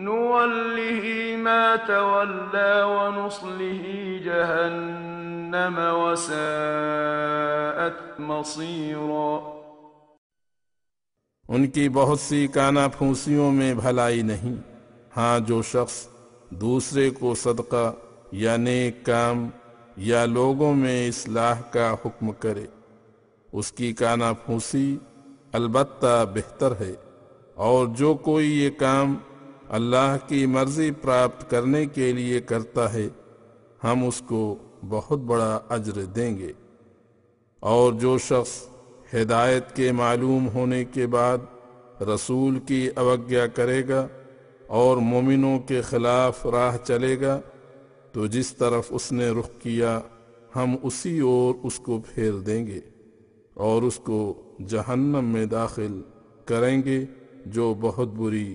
نوله ما تولى ونصله جهنم وساءت مصيرا ان کی بہت سی کانا پھونسیوں میں بھلائی نہیں۔ ہاں جو شخص دوسرے کو صدقہ یا نیک کام یا لوگوں میں اصلاح کا حکم کرے، اس کی کانا پھونسی البتہ بہتر ہے۔ اور جو کوئی یہ کام اللہ کی مرضی پراپت کرنے کے لیے کرتا ہے، ہم اس کو بہت بڑا اجر دیں گے۔ اور جو شخص ہدایت کے معلوم ہونے کے بعد رسول کی اوگیا کرے گا اور مومنوں کے خلاف راہ چلے گا، تو جس طرف اس نے رخ کیا، ہم اسی اور اس کو پھیر دیں گے اور اس کو جہنم میں داخل کریں گے، جو بہت بری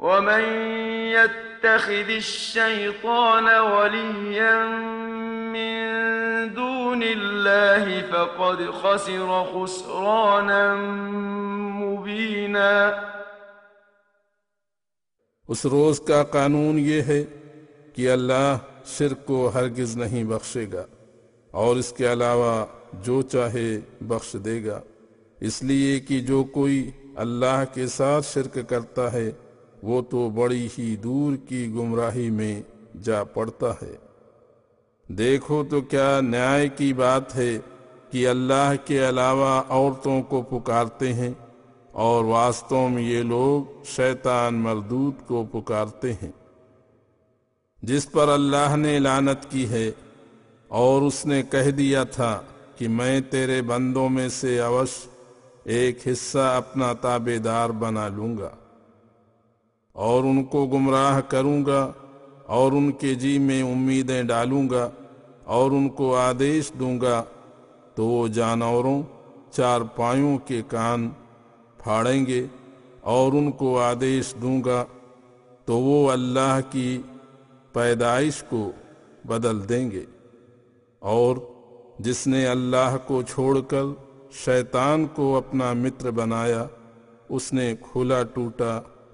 ومن يتخذ الشيطان وليا من دون الله فقد خسر خسرانا مبينا اس روز کا قانون یہ ہے کہ اللہ شرک کو ہرگز نہیں بخشے گا اور اس کے علاوہ جو چاہے بخش دے گا اس لیے کہ جو کوئی اللہ کے ساتھ شرک کرتا ہے وہ تو بڑی ہی دور کی گمراہی میں جا پڑتا ہے۔ دیکھو تو کیا نیائے کی بات ہے کہ اللہ کے علاوہ عورتوں کو پکارتے ہیں اور واسطوں میں یہ لوگ شیطان مردود کو پکارتے ہیں۔ جس پر اللہ نے لانت کی ہے اور اس نے کہہ دیا تھا کہ میں تیرے بندوں میں سے اوش ایک حصہ اپنا تابے دار بنا لوں گا۔ اور ان کو گمراہ کروں گا اور ان کے جی میں امیدیں ڈالوں گا اور ان کو آدیش دوں گا تو وہ جانوروں چار پایوں کے کان پھاڑیں گے اور ان کو آدیش دوں گا تو وہ اللہ کی پیدائش کو بدل دیں گے اور جس نے اللہ کو چھوڑ کر شیطان کو اپنا متر بنایا، اس نے کھلا ٹوٹا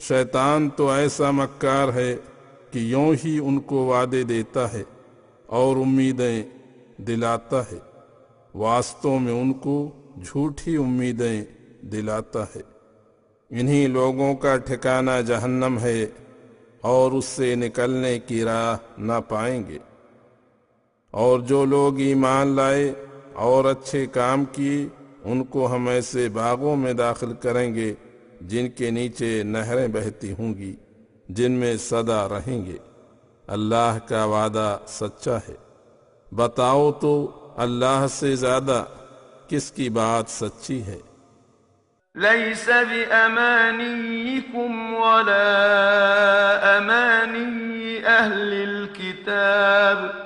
شیطان تو ایسا مکار ہے کہ یوں ہی ان کو وعدے دیتا ہے اور امیدیں دلاتا ہے۔ واسطوں میں ان کو جھوٹی امیدیں دلاتا ہے۔ انہی لوگوں کا ٹھکانہ جہنم ہے اور اس سے نکلنے کی راہ نہ پائیں گے۔ اور جو لوگ ایمان لائے اور اچھے کام کیے، ان کو ہم ایسے باغوں میں داخل کریں گے جن کے نیچے نہریں بہتی ہوں گی، جن میں صدا رہیں گے۔ اللہ کا وعدہ سچا ہے۔ بتاؤ تو اللہ سے زیادہ کس کی بات سچی ہے؟ ليس بأمانيكم ولا أماني أهل الكتاب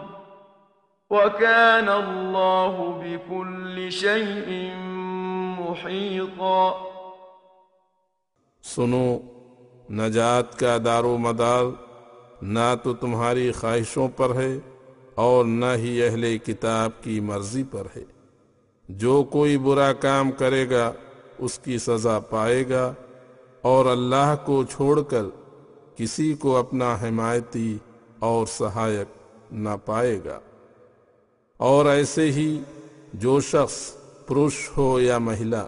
وكان الله بكل شيء محيطا۔ سنو، نجات کا دار و مدار نہ تو تمہاری خواہشوں پر ہے اور نہ ہی اہل کتاب کی مرضی پر ہے۔ جو کوئی برا کام کرے گا، اس کی سزا پائے گا اور اللہ کو چھوڑ کر کسی کو اپنا حمایتی اور سہایک نہ پائے گا۔ اور ایسے ہی جو شخص پروش ہو یا مہیلا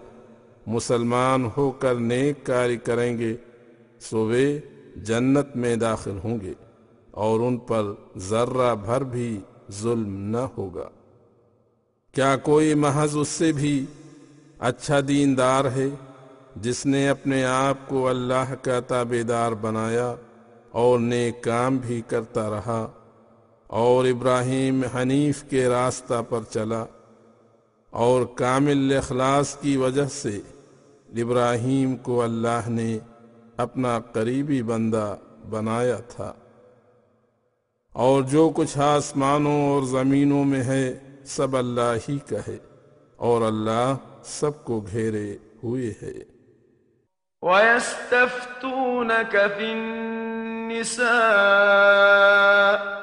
مسلمان ہو کر نیک کاری کریں گے، سو وہ جنت میں داخل ہوں گے اور ان پر ذرہ بھر بھی ظلم نہ ہوگا۔ کیا کوئی محض اس سے بھی اچھا دیندار ہے جس نے اپنے آپ کو اللہ کا تابے دار بنایا اور نیک کام بھی کرتا رہا؟ اور ابراہیم حنیف کے راستہ پر چلا اور کامل اخلاص کی وجہ سے ابراہیم کو اللہ نے اپنا قریبی بندہ بنایا تھا۔ اور جو کچھ آسمانوں اور زمینوں میں ہے، سب اللہ ہی کا ہے اور اللہ سب کو گھیرے ہوئے ہے۔ وَيَسْتَفْتُونَكَ فِي النِّسَاءِ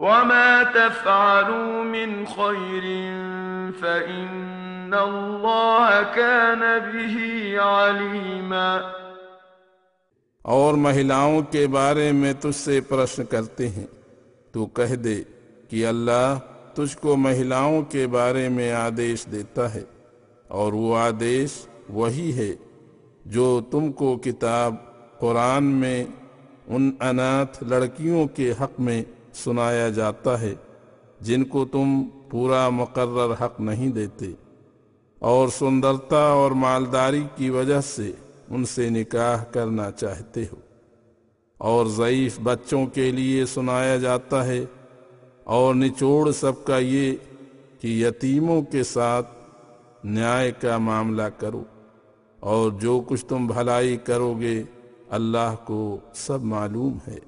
وما تفعلوا من خير فإن الله كان به عليما اور مہیلاؤں کے بارے میں تجھ سے پرشن کرتے ہیں۔ تو کہہ دے کہ اللہ تجھ کو مہیلاؤں کے بارے میں آدیش دیتا ہے، اور وہ آدیش وہی ہے جو تم کو کتاب قرآن میں ان اناتھ لڑکیوں کے حق میں سنایا جاتا ہے، جن کو تم پورا مقرر حق نہیں دیتے۔ اور سندرتا اور مالداری کی وجہ سے ان سے نکاح کرنا چاہتے ہو۔ اور ضعیف بچوں کے لیے سنایا جاتا ہے۔ اور نچوڑ سب کا یہ کہ یتیموں کے ساتھ نیائے کا معاملہ کرو۔ اور جو کچھ تم بھلائی کرو گے، اللہ کو سب معلوم ہے۔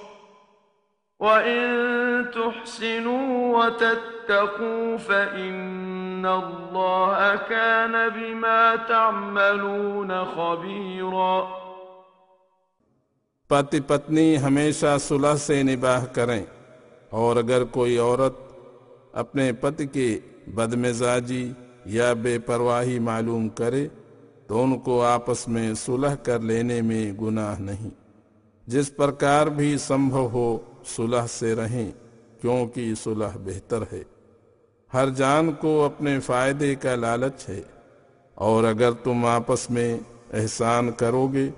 وَإِن تُحْسِنُوا وَتَتَّقُوا فَإِنَّ اللَّهَ كَانَ بِمَا تَعْمَلُونَ خَبِيرًا پتی پتنی ہمیشہ صلح سے نباہ کریں اور اگر کوئی عورت اپنے پتی کے بدمزاجی یا بے پرواہی معلوم کرے تو ان کو آپس میں صلح کر لینے میں گناہ نہیں۔ جس پرکار بھی سمبھو ہو صلح سے رہیں، کیونکہ صلح بہتر ہے۔ ہر جان کو اپنے فائدے کا لالچ ہے۔ اور اگر تم آپس میں احسان کرو گے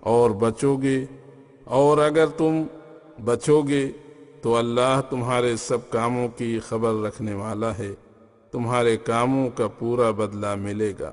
اور بچو گے اور اگر تم بچو گے تو اللہ تمہارے سب کاموں کی خبر رکھنے والا ہے۔ تمہارے کاموں کا پورا بدلہ ملے گا۔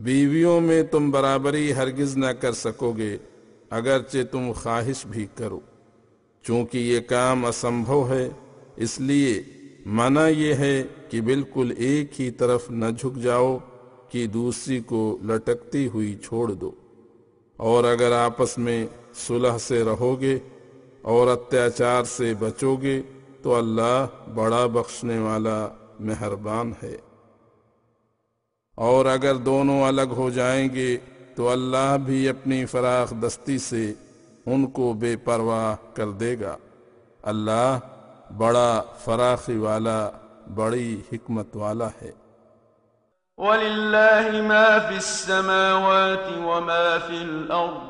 بیویوں میں تم برابری ہرگز نہ کر سکو گے، اگرچہ تم خواہش بھی کرو۔ چونکہ یہ کام اسمبھو ہے، اس لیے منع یہ ہے کہ بالکل ایک ہی طرف نہ جھک جاؤ کہ دوسری کو لٹکتی ہوئی چھوڑ دو۔ اور اگر آپس میں صلح سے رہو گے اور اتیاچار سے بچو گے، تو اللہ بڑا بخشنے والا مہربان ہے۔ اور اگر دونوں الگ ہو جائیں گے، تو اللہ بھی اپنی فراخ دستی سے ان کو بے پرواہ کر دے گا۔ اللہ بڑا فراخی والا، بڑی حکمت والا ہے۔ وَلِلَّهِ مَا فِي السَّمَاوَاتِ وَمَا فِي الْأَرْضِ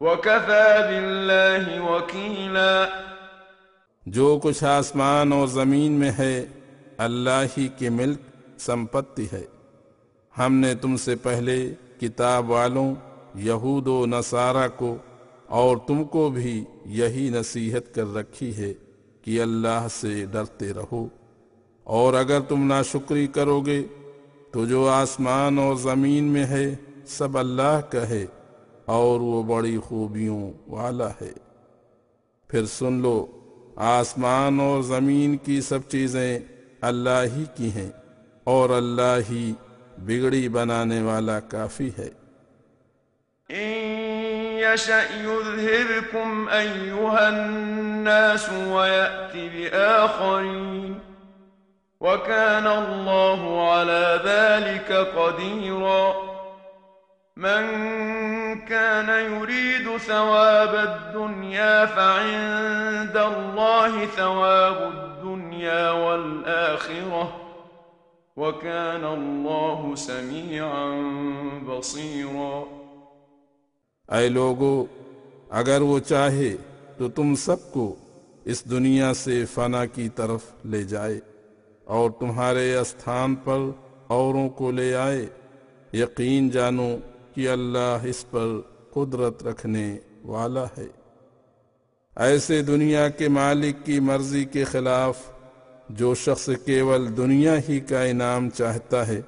وكفى بالله وكيلا جو کچھ آسمان اور زمین میں ہے، اللہ ہی کے ملک سمپتی ہے۔ ہم نے تم سے پہلے کتاب والوں، یہود و نصارہ کو اور تم کو بھی یہی نصیحت کر رکھی ہے کہ اللہ سے ڈرتے رہو۔ اور اگر تم ناشکری کرو گے، تو جو آسمان اور زمین میں ہے، سب اللہ کا ہے۔ اور وہ بڑی خوبیوں والا ہے۔ پھر سن لو، آسمان اور زمین کی سب چیزیں اللہ ہی کی ہیں اور اللہ ہی بگڑی بنانے والا کافی ہے۔ يشأ يذهبكم أيها الناس ويأتي بآخرين وكان الله على ذلك قديرا من كان يريد ثواب الدنيا فعند الله ثواب الدنيا والآخرة وكان الله سميعا بصيرا. اے لوگو اگر وہ چاہے تو تم سب کو اس دنیا سے فنا کی طرف لے جائے اور تمہارے استھان پر اوروں کو لے آئے یقین جانو کہ اللہ اس پر قدرت رکھنے والا ہے۔ ایسے دنیا کے مالک کی مرضی کے خلاف جو شخص کیول دنیا ہی کا انعام چاہتا ہے،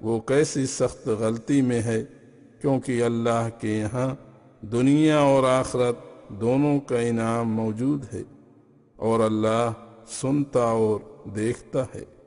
وہ کیسی سخت غلطی میں ہے؟ کیونکہ اللہ کے یہاں دنیا اور آخرت دونوں کا انعام موجود ہے اور اللہ سنتا اور دیکھتا ہے۔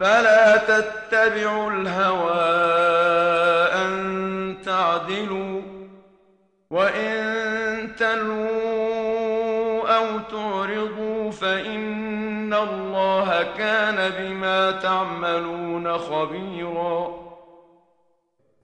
فلا تتبعوا الهوى أن تعدلوا وإن تلووا أو تعرضوا فإن الله كان بما تعملون خبيرا.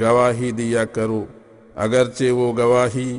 گواہی دیا کرو اگرچہ وہ گواہی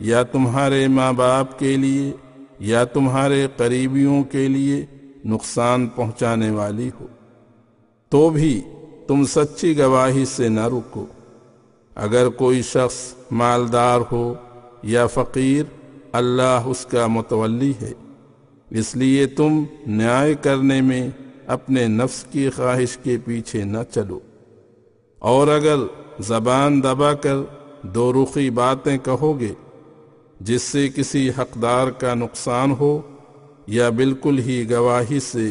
یا تمہارے ماں باپ کے لیے، یا تمہارے قریبیوں کے لیے نقصان پہنچانے والی ہو۔ تو بھی تم سچی گواہی سے نہ رکو۔ اگر کوئی شخص مالدار ہو یا فقیر، اللہ اس کا متولی ہے۔ اس لیے تم نیائے کرنے میں اپنے نفس کی خواہش کے پیچھے نہ چلو۔ اور اگر زبان دبا کر دو رخی باتیں کہو گے جس سے کسی حقدار کا نقصان ہو یا بالکل ہی گواہی سے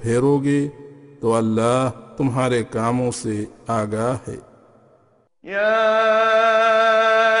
پھیرو گے تو اللہ تمہارے کاموں سے آگاہ ہے یا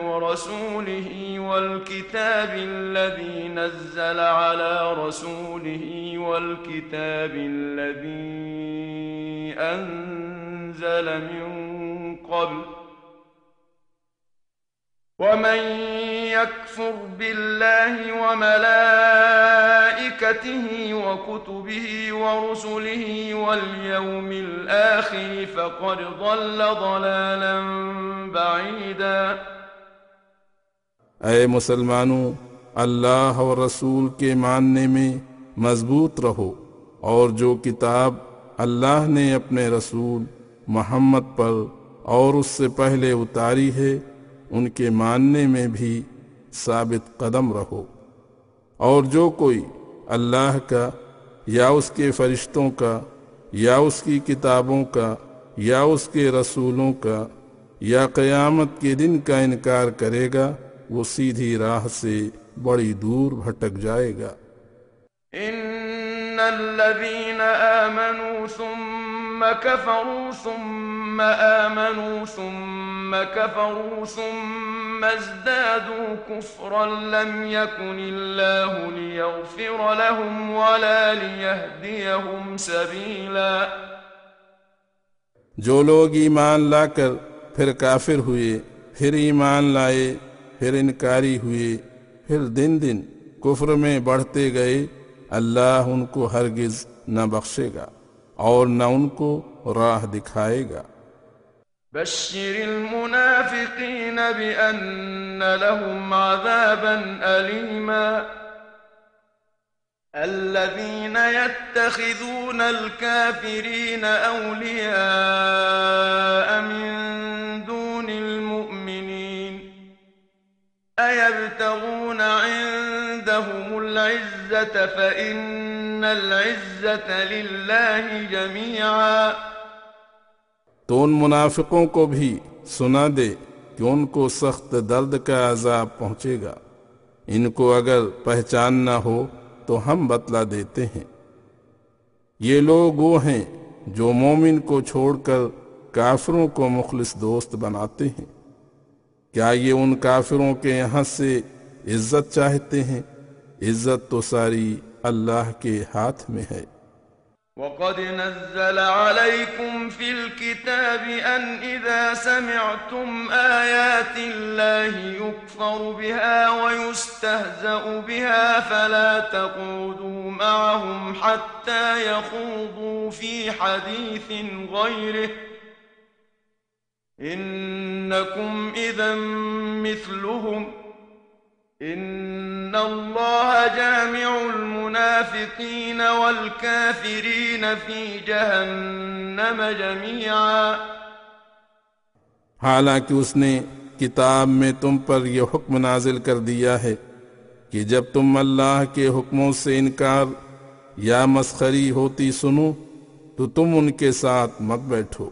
ورسوله والكتاب الذي نزل على رسوله والكتاب الذي أنزل من قبل ومن يكفر بالله وملائكته وكتبه ورسله واليوم الآخر فقد ضل ضلالا بعيدا. اے مسلمانوں اللہ اور رسول کے ماننے میں مضبوط رہو اور جو کتاب اللہ نے اپنے رسول محمد پر اور اس سے پہلے اتاری ہے، ان کے ماننے میں بھی ثابت قدم رہو۔ اور جو کوئی اللہ کا یا اس کے فرشتوں کا یا اس کی کتابوں کا یا اس کے رسولوں کا یا قیامت کے دن کا انکار کرے گا، وہ سیدھی راہ سے بڑی دور بھٹک جائے گا۔ إن الذين آمنوا ثم ثم كفروا ثم آمنوا ثم كفروا ثم ازدادوا كفرا لم يكن الله ليغفر لهم ولا ليهديهم سبيلا. جو لوگ ایمان لا کر پھر کافر ہوئے پھر ایمان لائے پھر انکاری ہوئے پھر دن دن کفر میں بڑھتے گئے اللہ ان کو ہرگز نہ بخشے گا۔ اور نہ ان کو راہ دکھائے گا بشر المنافقين بأن لهم عذابا أليما. الذين يتخذون الكافرين أولياء من دون المؤمنين. أيبتغون عند العزة، فإن العزة لله جميعا۔ تو ان منافقوں کو بھی سنا دے کہ ان کو سخت درد کا عذاب پہنچے گا۔ ان کو اگر پہچاننا ہو تو ہم بتلا دیتے ہیں۔ یہ لوگ وہ ہیں جو مومن کو چھوڑ کر کافروں کو مخلص دوست بناتے ہیں۔ کیا یہ ان کافروں کے یہاں سے عزت چاہتے ہیں؟ عزت تو ساری اللہ کے ہاتھ میں ہے۔ وقد نزل عليكم في الكتاب أن إذا سمعتم آيات الله يكفر بها ويستهزأ بها فلا تقودوا معهم حتى يخوضوا في حديث غيره إنكم إذا مثلهم إن الله جامع المنافقين والكافرين في جهنم جميعا۔ حالانکہ اس نے کتاب میں تم پر یہ حکم نازل کر دیا ہے کہ جب تم اللہ کے حکموں سے انکار یا مسخری ہوتی سنو، تو تم ان کے ساتھ مت بیٹھو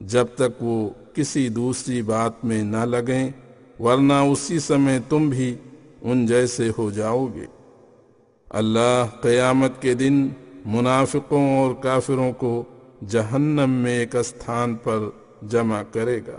جب تک وہ کسی دوسری بات میں نہ لگیں، ورنہ اسی سمے تم بھی ان جیسے ہو جاؤ گے۔ اللہ قیامت کے دن منافقوں اور کافروں کو جہنم میں ایک استھان پر جمع کرے گا۔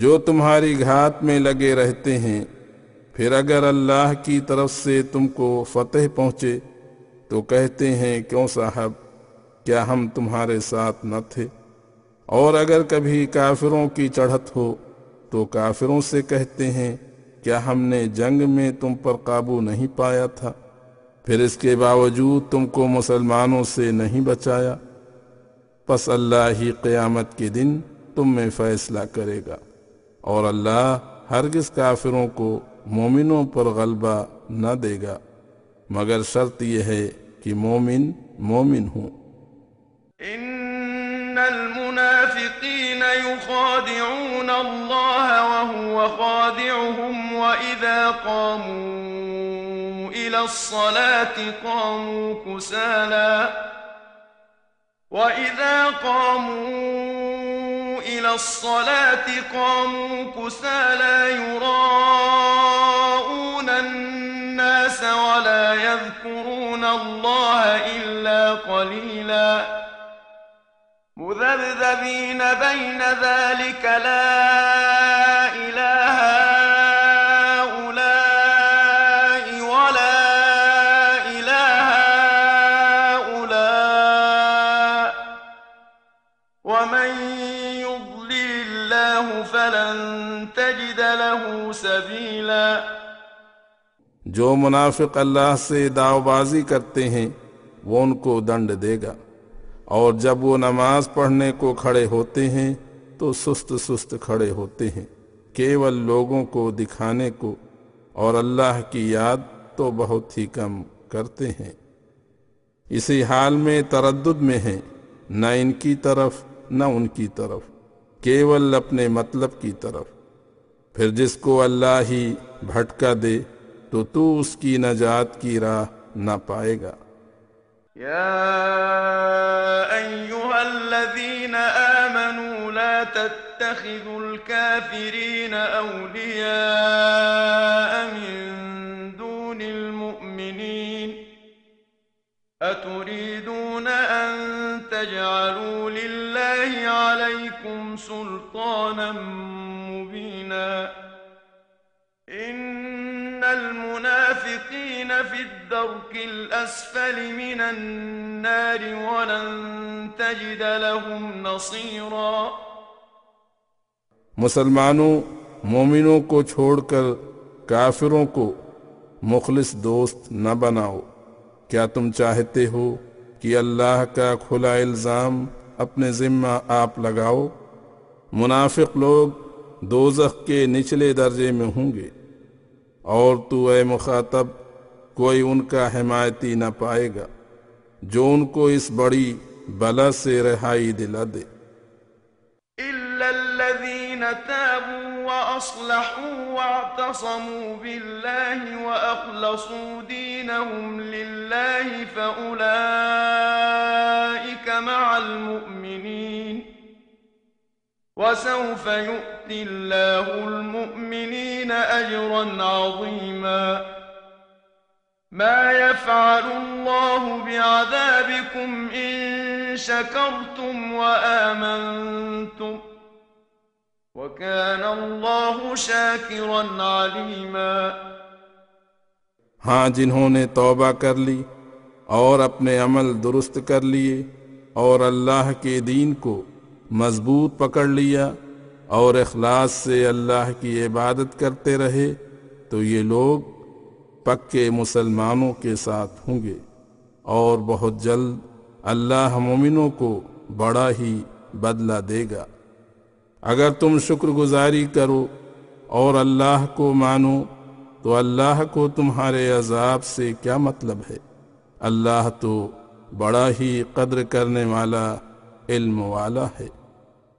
جو تمہاری گھات میں لگے رہتے ہیں، پھر اگر اللہ کی طرف سے تم کو فتح پہنچے، تو کہتے ہیں، کیوں صاحب، کیا ہم تمہارے ساتھ نہ تھے؟ اور اگر کبھی کافروں کی چڑھت ہو، تو کافروں سے کہتے ہیں، کیا ہم نے جنگ میں تم پر قابو نہیں پایا تھا؟ پھر اس کے باوجود تم کو مسلمانوں سے نہیں بچایا؟ پس اللہ ہی قیامت کے دن تم میں فیصلہ کرے گا. اور اللہ ہرگز کافروں کو مومنوں پر غلبہ نہ دے گا مگر شرط یہ ہے کہ مومن مومن ہوں ان المنافقین يخادعون الله وهو خادعهم واذا قاموا إلى الصلاه قاموا كسالا واذا قاموا إلى الصلاة قاموا كسالا يراءون الناس ولا يذكرون الله إلا قليلا. مذبذبين بين ذلك لا إله سبيلا جو منافق اللہ سے داو بازی کرتے ہیں، وہ ان کو دنڈ دے گا۔ اور جب وہ نماز پڑھنے کو کھڑے ہوتے ہیں، تو سست سست کھڑے ہوتے ہیں۔ کیول لوگوں کو دکھانے کو۔ اور اللہ کی یاد تو بہت ہی کم کرتے ہیں۔ اسی حال میں تردد میں ہیں۔ نہ ان کی طرف، نہ ان کی طرف۔ کیول اپنے مطلب کی طرف۔ پھر جس کو اللہ ہی بھٹکا دے تو تو اس کی نجات کی راہ نہ پائے گا يا أيها الذين آمنوا لا تتخذوا الكافرين أولياء من دون المؤمنين أتريدون أن تجعلوا لله عليكم سلطانا مبينا إن المنافقين في الدرك الأسفل من النار ولن تجد لهم نصيرا مسلمانوں، مومنوں کو چھوڑ کر کافروں کو مخلص دوست نہ بناؤ۔ کیا تم چاہتے ہو کہ اللہ کا کھلا الزام اپنے ذمہ آپ لگاؤ؟ منافق لوگ دوزخ کے نچلے درجے میں ہوں گے۔ اور تو اے مخاطب، کوئی ان کا حمایتی نہ پائے گا، جو ان کو اس بڑی بلا سے رہائی دلا دے۔ تابوا وأصلحوا واعتصموا بالله وأخلصوا دينهم لله فأولئك مع المؤمنين۔ وسوف يؤتي الله المؤمنين أجرا عظيما. ما يفعل الله بعذابكم إن شكرتم وآمنتم. وكان الله شاكرا عليما. ہاں جنہوں نے توبہ کر لی اور اپنے عمل درست کر لیے اور اللہ کے دین کو مضبوط پکڑ لیا اور اخلاص سے اللہ کی عبادت کرتے رہے، تو یہ لوگ پکے مسلمانوں کے ساتھ ہوں گے۔ اور بہت جلد اللہ مومنوں کو بڑا ہی بدلہ دے گا۔ اگر تم شکر گزاری کرو اور اللہ کو مانو، تو اللہ کو تمہارے عذاب سے کیا مطلب ہے؟ اللہ تو بڑا ہی قدر کرنے والا، علم والا ہے۔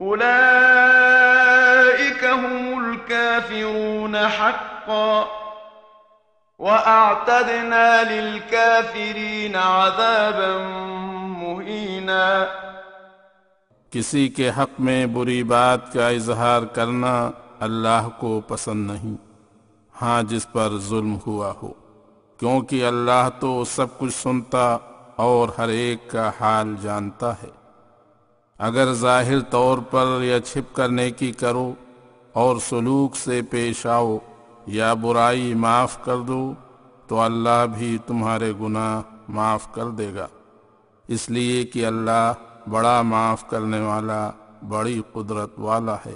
أولئك هم الكافرون حقا وأعتدنا للكافرين عذابا مهينا. کسی کے حق میں بری بات کا اظہار کرنا اللہ کو پسند نہیں۔ ہاں جس پر ظلم ہوا ہو۔ کیونکہ اللہ تو سب کچھ سنتا اور ہر ایک کا حال جانتا ہے۔ اگر ظاہر طور پر یا چھپ کر نیکی کرو اور سلوک سے پیش آؤ یا برائی معاف کر دو، تو اللہ بھی تمہارے گناہ معاف کر دے گا۔ اس لیے کہ اللہ بڑا معاف کرنے والا، بڑی قدرت والا ہے۔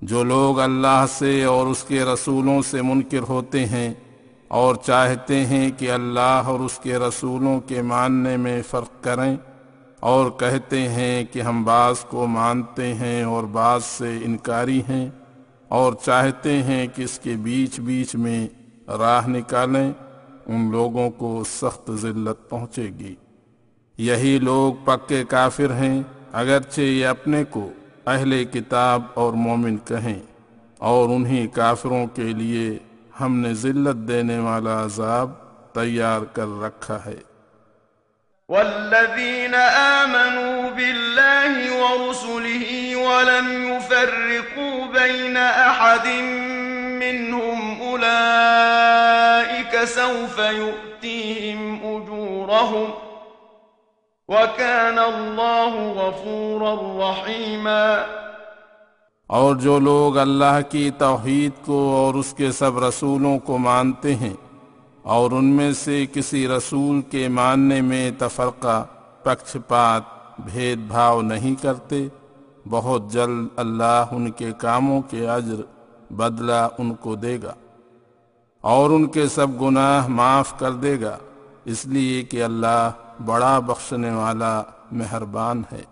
جو لوگ اللہ سے اور اس کے رسولوں سے منکر ہوتے ہیں اور چاہتے ہیں کہ اللہ اور اس کے رسولوں کے ماننے میں فرق کریں اور کہتے ہیں کہ ہم بعض کو مانتے ہیں اور بعض سے انکاری ہیں اور چاہتے ہیں کہ اس کے بیچ بیچ میں راہ نکالیں، ان لوگوں کو سخت ذلت پہنچے گی۔ یہی لوگ پکے کافر ہیں، اگرچہ یہ اپنے کو اہل کتاب اور مومن کہیں۔ اور انہی کافروں کے لیے ہم نے ذلت دینے والا عذاب تیار کر رکھا ہے۔ والذين آمنوا بالله ورسله ولم يفرقوا بين أحد منهم أولئك سوف يؤتيهم أجورهم وكان الله غفورا رحيما اور جو لوگ اللہ کی توحید کو اور اس کے سب رسولوں کو مانتے ہیں اور ان میں سے کسی رسول کے ماننے میں تفرقہ پکچھ پات بھید بھاؤ نہیں کرتے۔ بہت جلد اللہ ان کے کاموں کے عجر بدلہ ان کو دے گا۔ اور ان کے سب گناہ معاف کر دے گا۔ اس لیے کہ اللہ بڑا بخشنے والا مہربان ہے۔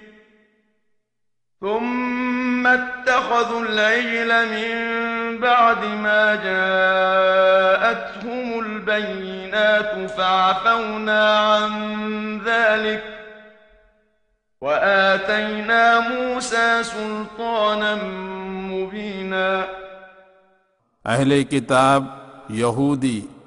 ثم اتخذوا العجل من بعد ما جاءتهم البينات فعفونا عن ذلك وآتينا موسى سلطانا مبينا. أهل كتاب يهودي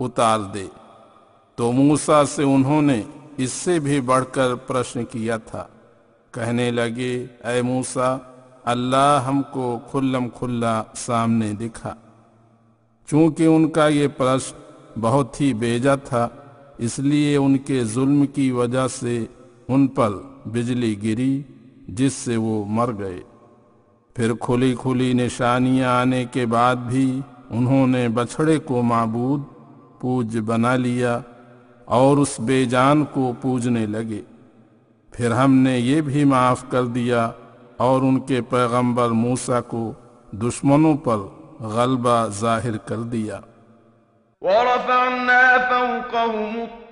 اتار دے تو موسا سے انہوں نے اس سے بھی بڑھ کر پرشن کیا تھا۔ کہنے لگے، اے موسا اللہ ہم کو کھلم کھلا سامنے دکھا۔ چونکہ ان کا یہ پرشن بہت ہی بیجا تھا، اس لیے ان کے ظلم کی وجہ سے ان پر بجلی گری، جس سے وہ مر گئے۔ پھر کھلی کھلی نشانیاں آنے کے بعد بھی انہوں نے بچھڑے کو معبود پوج بنا لیا اور اس بے جان کو پوجنے لگے۔ پھر ہم نے یہ بھی معاف کر دیا اور ان کے پیغمبر موسا کو دشمنوں پر غلبہ ظاہر کر دیا۔ ورفعنا فوقهم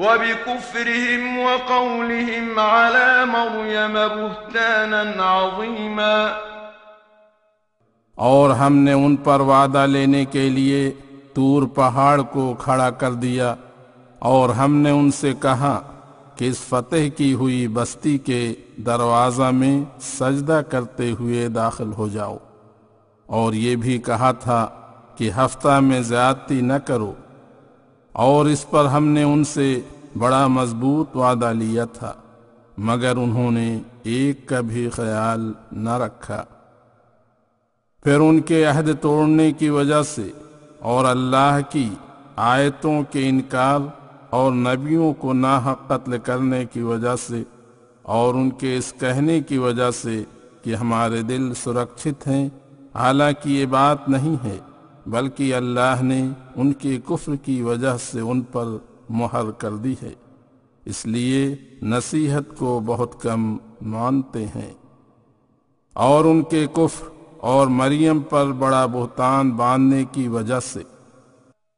وبكفرهم وقولهم على مريم بهتانا عظيما. اور ہم نے ان پر وعدہ لینے کے لیے تور پہاڑ کو کھڑا کر دیا اور ہم نے ان سے کہا کہ اس فتح کی ہوئی بستی کے دروازہ میں سجدہ کرتے ہوئے داخل ہو جاؤ۔ اور یہ بھی کہا تھا کہ ہفتہ میں زیادتی نہ کرو۔ اور اس پر ہم نے ان سے بڑا مضبوط وعدہ لیا تھا، مگر انہوں نے ایک کا بھی خیال نہ رکھا۔ پھر ان کے عہد توڑنے کی وجہ سے اور اللہ کی آیتوں کے انکار اور نبیوں کو ناحق قتل کرنے کی وجہ سے اور ان کے اس کہنے کی وجہ سے کہ ہمارے دل سرکشت ہیں، حالانکہ یہ بات نہیں ہے۔ بلکہ اللہ نے ان کے کفر کی وجہ سے ان پر مہر کر دی ہے۔ اس لیے نصیحت کو بہت کم مانتے ہیں۔ اور ان کے کفر اور مریم پر بڑا بہتان باندھنے کی وجہ سے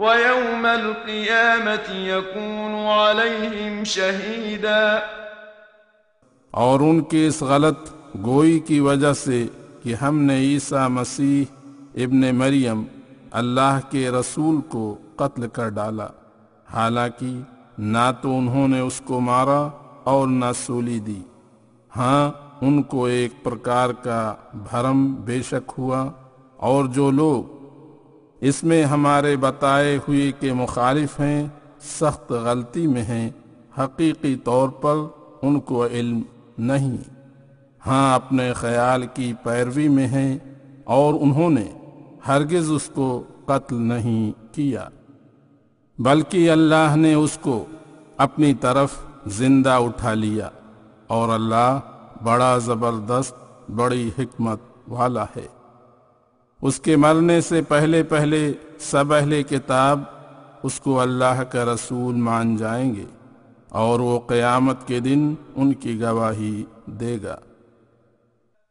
ويوم القيامة يكون عليهم شهيدا اور ان کی اس غلط گوئی کی وجہ سے کہ ہم نے عیسیٰ مسیح ابن مریم اللہ کے رسول کو قتل کر ڈالا۔ حالانکہ نہ تو انہوں نے اس کو مارا اور نہ سولی دی۔ ہاں ان کو ایک پرکار کا بھرم بے شک ہوا اور جو لوگ اس میں ہمارے بتائے ہوئے کے مخالف ہیں، سخت غلطی میں ہیں۔ حقیقی طور پر ان کو علم نہیں۔ ہاں اپنے خیال کی پیروی میں ہیں اور انہوں نے ہرگز اس کو قتل نہیں کیا۔ بلکہ اللہ نے اس کو اپنی طرف زندہ اٹھا لیا اور اللہ بڑا زبردست، بڑی حکمت والا ہے۔ اس کے مرنے سے پہلے پہلے سب اہل کتاب اس کو اللہ کا رسول مان جائیں گے اور وہ قیامت کے دن ان کی گواہی دے گا۔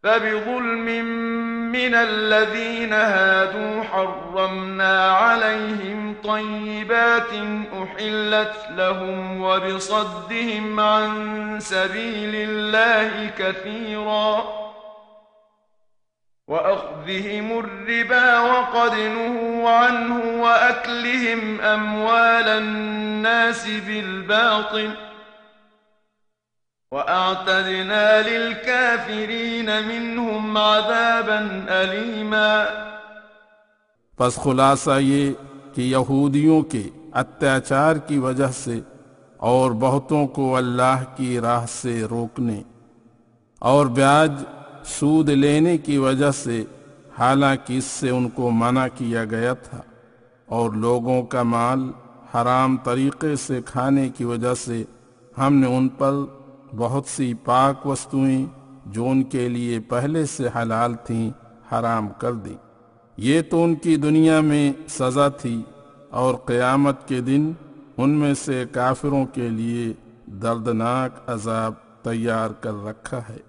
فبظلم من الذين هادوا حرمنا عليهم طيبات أحلت لهم وبصدهم عن سبيل الله كثيرا وأخذهم الربا وقد نهوا عنه وأكلهم أموال الناس بالباطل وأعتدنا للكافرين منهم عذابا أليما. پس خلاصہ یہ کہ یہودیوں کے اتیاچار کی وجہ سے اور بہتوں کو اللہ کی راہ سے روکنے اور بیاج سود لینے کی وجہ سے، حالانکہ اس سے ان کو منع کیا گیا تھا۔ اور لوگوں کا مال حرام طریقے سے کھانے کی وجہ سے ہم نے ان پر بہت سی پاک وستویں جو ان کے لیے پہلے سے حلال تھیں، حرام کر دی یہ تو ان کی دنیا میں سزا تھی اور قیامت کے دن ان میں سے کافروں کے لیے دردناک عذاب تیار کر رکھا ہے۔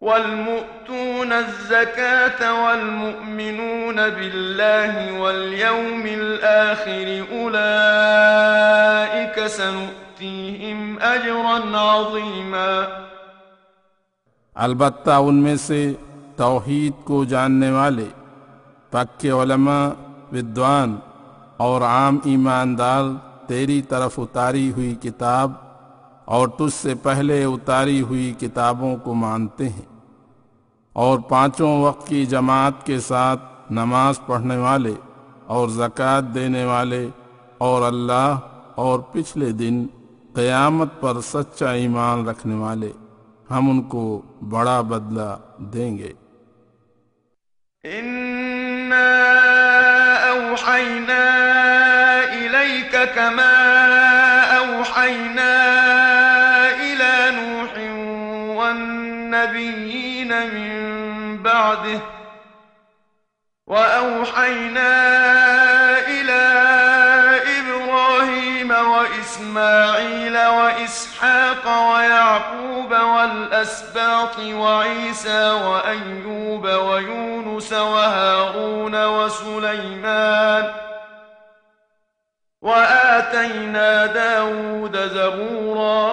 والمؤتون الزكاة والمؤمنون بالله واليوم الآخر أولئك سنؤتيهم أجرا عظيما. البتہ ان میں سے توحید کو جاننے والے پکے علماء ودوان اور عام ایماندار تیری طرف اتاری ہوئی کتاب اور تجھ سے پہلے اتاری ہوئی کتابوں کو مانتے ہیں۔ اور پانچوں وقت کی جماعت کے ساتھ نماز پڑھنے والے اور زکوٰۃ دینے والے اور اللہ اور پچھلے دن قیامت پر سچا ایمان رکھنے والے ہم ان کو بڑا بدلہ دیں گے۔ إنا أوحينا إليك كما أوحينا والنبيين من بعده وأوحينا إلى إبراهيم وإسماعيل وإسحاق ويعقوب والأسباط وعيسى وأيوب ويونس وهارون وسليمان وآتينا داود زبورا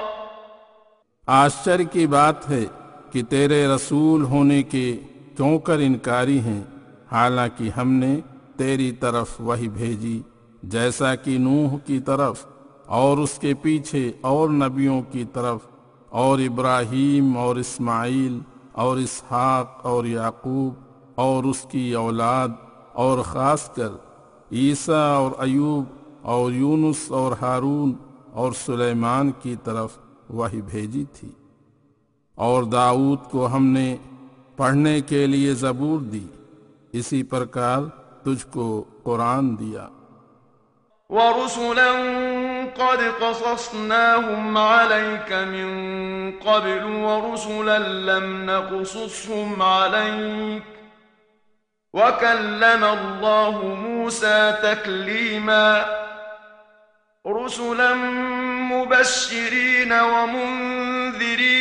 کی بات ہے۔ کہ تیرے رسول ہونے کے کیوں کر انکاری ہیں؟ حالانکہ ہم نے تیری طرف وہی بھیجی، جیسا کہ نوح کی طرف اور اس کے پیچھے اور نبیوں کی طرف اور ابراہیم اور اسماعیل اور اسحاق اور یعقوب اور اس کی اولاد اور خاص کر عیسیٰ اور ایوب اور یونس اور ہارون اور سلیمان کی طرف وہی بھیجی تھی۔ اور داؤد کو ہم نے پڑھنے کے لیے زبور دی اسی پرکار تجھ کو قرآن دیا ورسلا قد قصصناهم عليك من قبل ورسلا لم نقصصهم عليك وكلم الله موسى تكليما رسلا مبشرين ومنذرين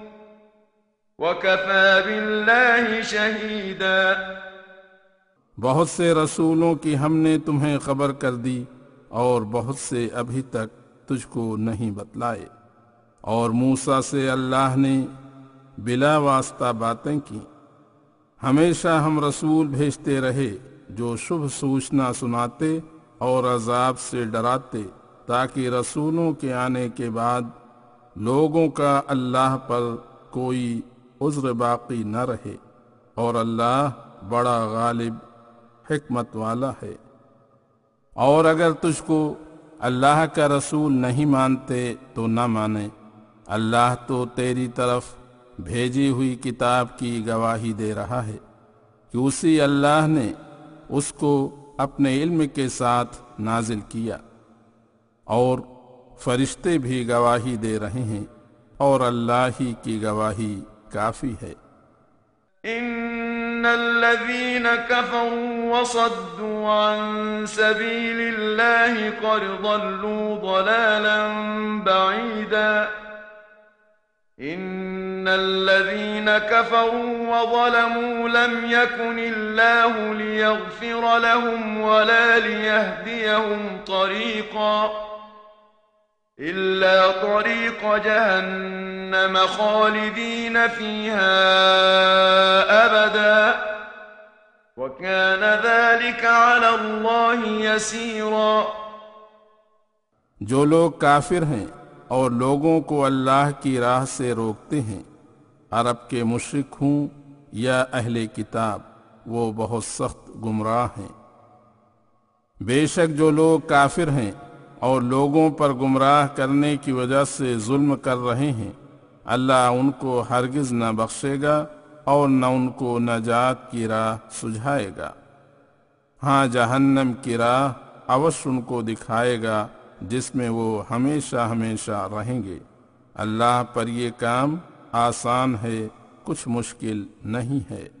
وكفى بالله شهيدا بہت سے رسولوں کی ہم نے تمہیں خبر کر دی اور بہت سے ابھی تک تجھ کو نہیں بتلائے۔ اور موسا سے اللہ نے بلا واسطہ باتیں کی ہمیشہ ہم رسول بھیجتے رہے جو شبھ سوچنا سناتے اور عذاب سے ڈراتے تاکہ رسولوں کے آنے کے بعد لوگوں کا اللہ پر کوئی عذر باقی نہ رہے اور اللہ بڑا غالب، حکمت والا ہے۔ اور اگر تجھ کو اللہ کا رسول نہیں مانتے تو نہ مانے۔ اللہ تو تیری طرف بھیجی ہوئی کتاب کی گواہی دے رہا ہے۔ کہ اسی اللہ نے اس کو اپنے علم کے ساتھ نازل کیا اور فرشتے بھی گواہی دے رہے ہیں اور اللہ ہی کی گواہی کافی ہے۔ ان الذين كفروا وصدوا عن سبيل الله قد ضلوا ضلالا بعيدا ان الذين كفروا وظلموا لم يكن الله ليغفر لهم ولا ليهديهم طريقا إلا طريق جهنم خالدين فيها أبدا. وكان ذلك على الله يسيرا. جو لوگ کافر ہیں اور لوگوں کو اللہ کی راہ سے روکتے ہیں، عرب کے مشرق ہوں یا اہل کتاب، وہ بہت سخت گمراہ ہیں۔ بے شک جو لوگ کافر ہیں اور لوگوں پر گمراہ کرنے کی وجہ سے ظلم کر رہے ہیں۔ اللہ ان کو ہرگز نہ بخشے گا اور نہ ان کو نجات کی راہ سجھائے گا۔ ہاں جہنم کی راہ اوش ان کو دکھائے گا جس میں وہ ہمیشہ ہمیشہ رہیں گے۔ اللہ پر یہ کام آسان ہے، کچھ مشکل نہیں ہے۔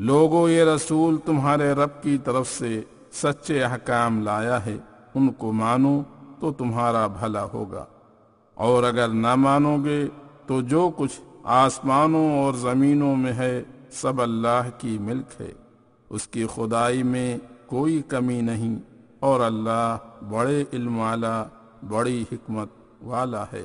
لوگو یہ رسول تمہارے رب کی طرف سے سچے احکام لایا ہے، ان کو مانو تو تمہارا بھلا ہوگا۔ اور اگر نہ مانو گے تو جو کچھ آسمانوں اور زمینوں میں ہے، سب اللہ کی ملک ہے۔ اس کی خدائی میں کوئی کمی نہیں، اور اللہ بڑے علم والا، بڑی حکمت والا ہے۔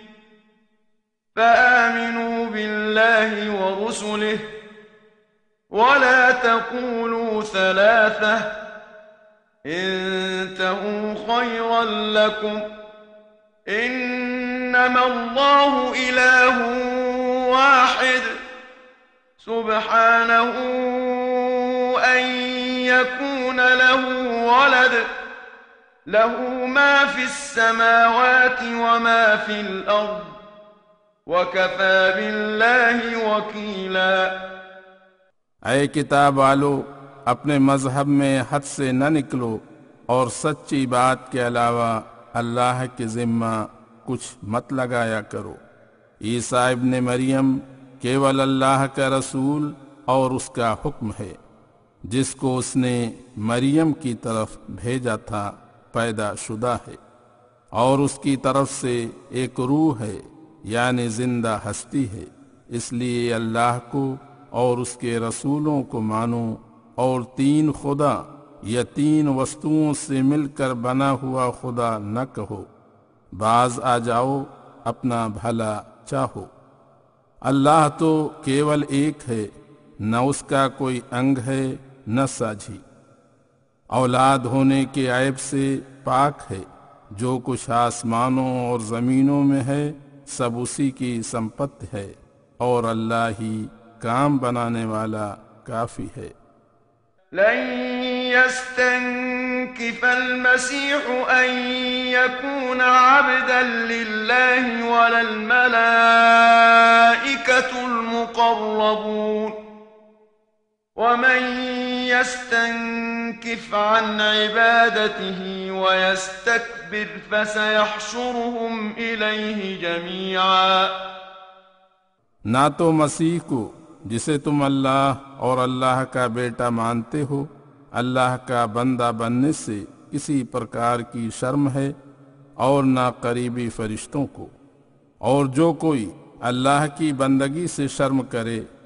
فآمنوا بالله ورسله ولا تقولوا ثلاثة انتهوا خيرا لكم إنما الله إله واحد سبحانه أن يكون له ولد له ما في السماوات وما في الأرض وكفى بالله وكيلا اے کتاب والو، اپنے مذہب میں حد سے نہ نکلو اور سچی بات کے علاوہ اللہ کے ذمہ کچھ مت لگایا کرو۔ عیسیٰ ابن مریم کیول اللہ کا رسول اور اس کا حکم ہے۔ جس کو اس نے مریم کی طرف بھیجا تھا، پیدا شدہ ہے۔ اور اس کی طرف سے ایک روح ہے۔ یعنی زندہ ہستی ہے۔ اس لیے اللہ کو اور اس کے رسولوں کو مانو اور تین خدا یا تین وستوؤں سے مل کر بنا ہوا خدا نہ کہو۔ بعض آ جاؤ، اپنا بھلا چاہو۔ اللہ تو کیول ایک ہے، نہ اس کا کوئی انگ ہے، نہ ساجھی۔ اولاد ہونے کے عیب سے پاک ہے، جو کچھ آسمانوں اور زمینوں میں ہے سب اسی کی سمپت ہے اور اللہ ہی کام بنانے والا کافی ہے لن يستنكف المسيح أن يكون عبدا لله ولا الملائكة المقربون ومن يستنكف عن عبادته ويستكبر فسيحشرهم إليه جميعا نہ تو مسیح کو، جسے تم اللہ اور اللہ کا بیٹا مانتے ہو، اللہ کا بندہ بننے سے کسی پرکار کی شرم ہے، اور نہ قریبی فرشتوں کو۔ اور جو کوئی اللہ کی بندگی سے شرم کرے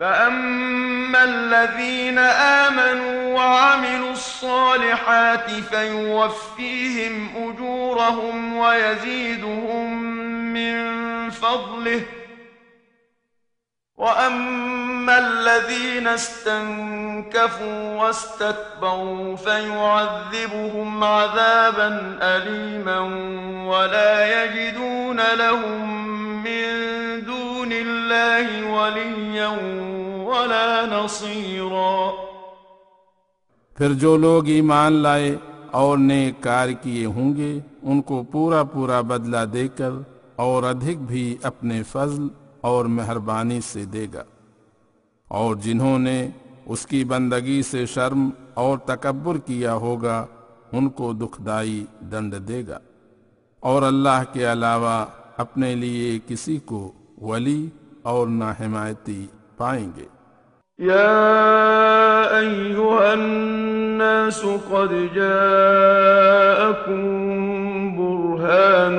فأما الذين آمنوا وعملوا الصالحات فيوفيهم أجورهم ويزيدهم من فضله ۖ وأما الذين استنكفوا واستكبروا فيعذبهم عذابا أليما ولا يجدون لهم من دون الله وليا ولا نصيرا پھر جو لوگ ایمان لائے اور نیک کار کیے ہوں گے ان کو پورا پورا بدلہ دے کر اور ادھک بھی اپنے فضل اور مہربانی سے دے گا۔ اور جنہوں نے اس کی بندگی سے شرم اور تکبر کیا ہوگا، ان کو دکھدائی دنڈ دے گا۔ اور اللہ کے علاوہ اپنے لیے کسی کو ولی اور نہ حمایتی پائیں گے۔ يا أيها الناس قد جاءكم برهان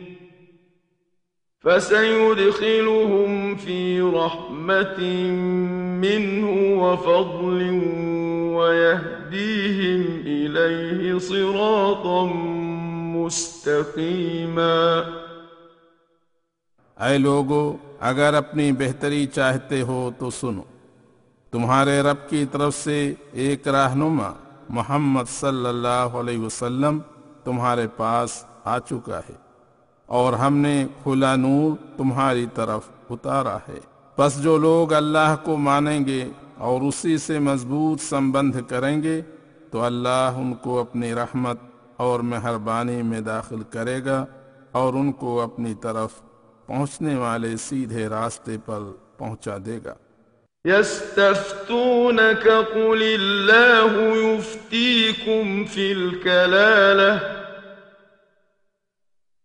فسيدخلهم في رحمة منه وفضل ويهديهم إليه صراطا مستقيما. اے لوگو اگر اپنی بہتری چاہتے ہو تو سنو۔ تمہارے رب کی طرف سے ایک رہنما محمد صلی اللہ علیہ وسلم تمہارے پاس آ چکا ہے۔ اور ہم نے کھلا نور تمہاری طرف اتارا ہے۔ پس جو لوگ اللہ کو مانیں گے اور اسی سے مضبوط سمبندھ کریں گے، تو اللہ ان کو اپنی رحمت اور مہربانی میں داخل کرے گا اور ان کو اپنی طرف پہنچنے والے سیدھے راستے پر پہنچا دے گا۔ يستفتونك قل الله يفتيكم في الكلالة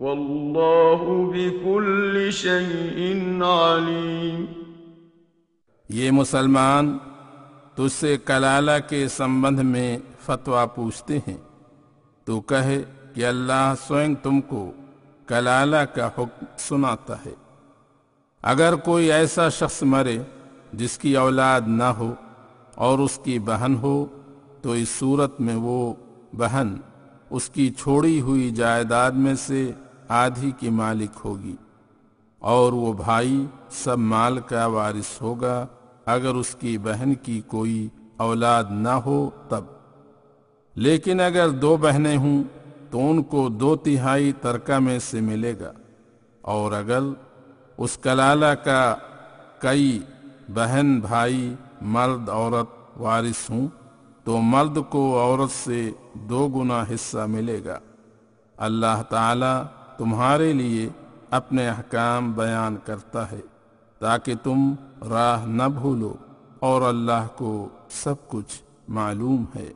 والله بكل شيء یہ مسلمان تجھ سے کلالہ کے سمبندھ میں فتویٰ پوچھتے ہیں۔ تو کہے کہ اللہ سوئنگ تم کو کلالہ کا حکم سناتا ہے۔ اگر کوئی ایسا شخص مرے جس کی اولاد نہ ہو اور اس کی بہن ہو، تو اس صورت میں وہ بہن اس کی چھوڑی ہوئی جائیداد میں سے آدھی کی مالک ہوگی اور وہ بھائی سب مال کا وارث ہوگا۔ اگر اس کی بہن کی کوئی اولاد نہ ہو تب۔ لیکن اگر دو بہنیں ہوں تو ان کو دو تہائی ترکہ میں سے ملے گا۔ اور اگر اس کلالہ کا کئی بہن، بھائی، مرد، عورت وارث ہوں تو مرد کو عورت سے دو گنا حصہ ملے گا۔ اللہ تعالی تمہارے لیے اپنے احکام بیان کرتا ہے، تاکہ تم راہ نہ بھولو اور اللہ کو سب کچھ معلوم ہے۔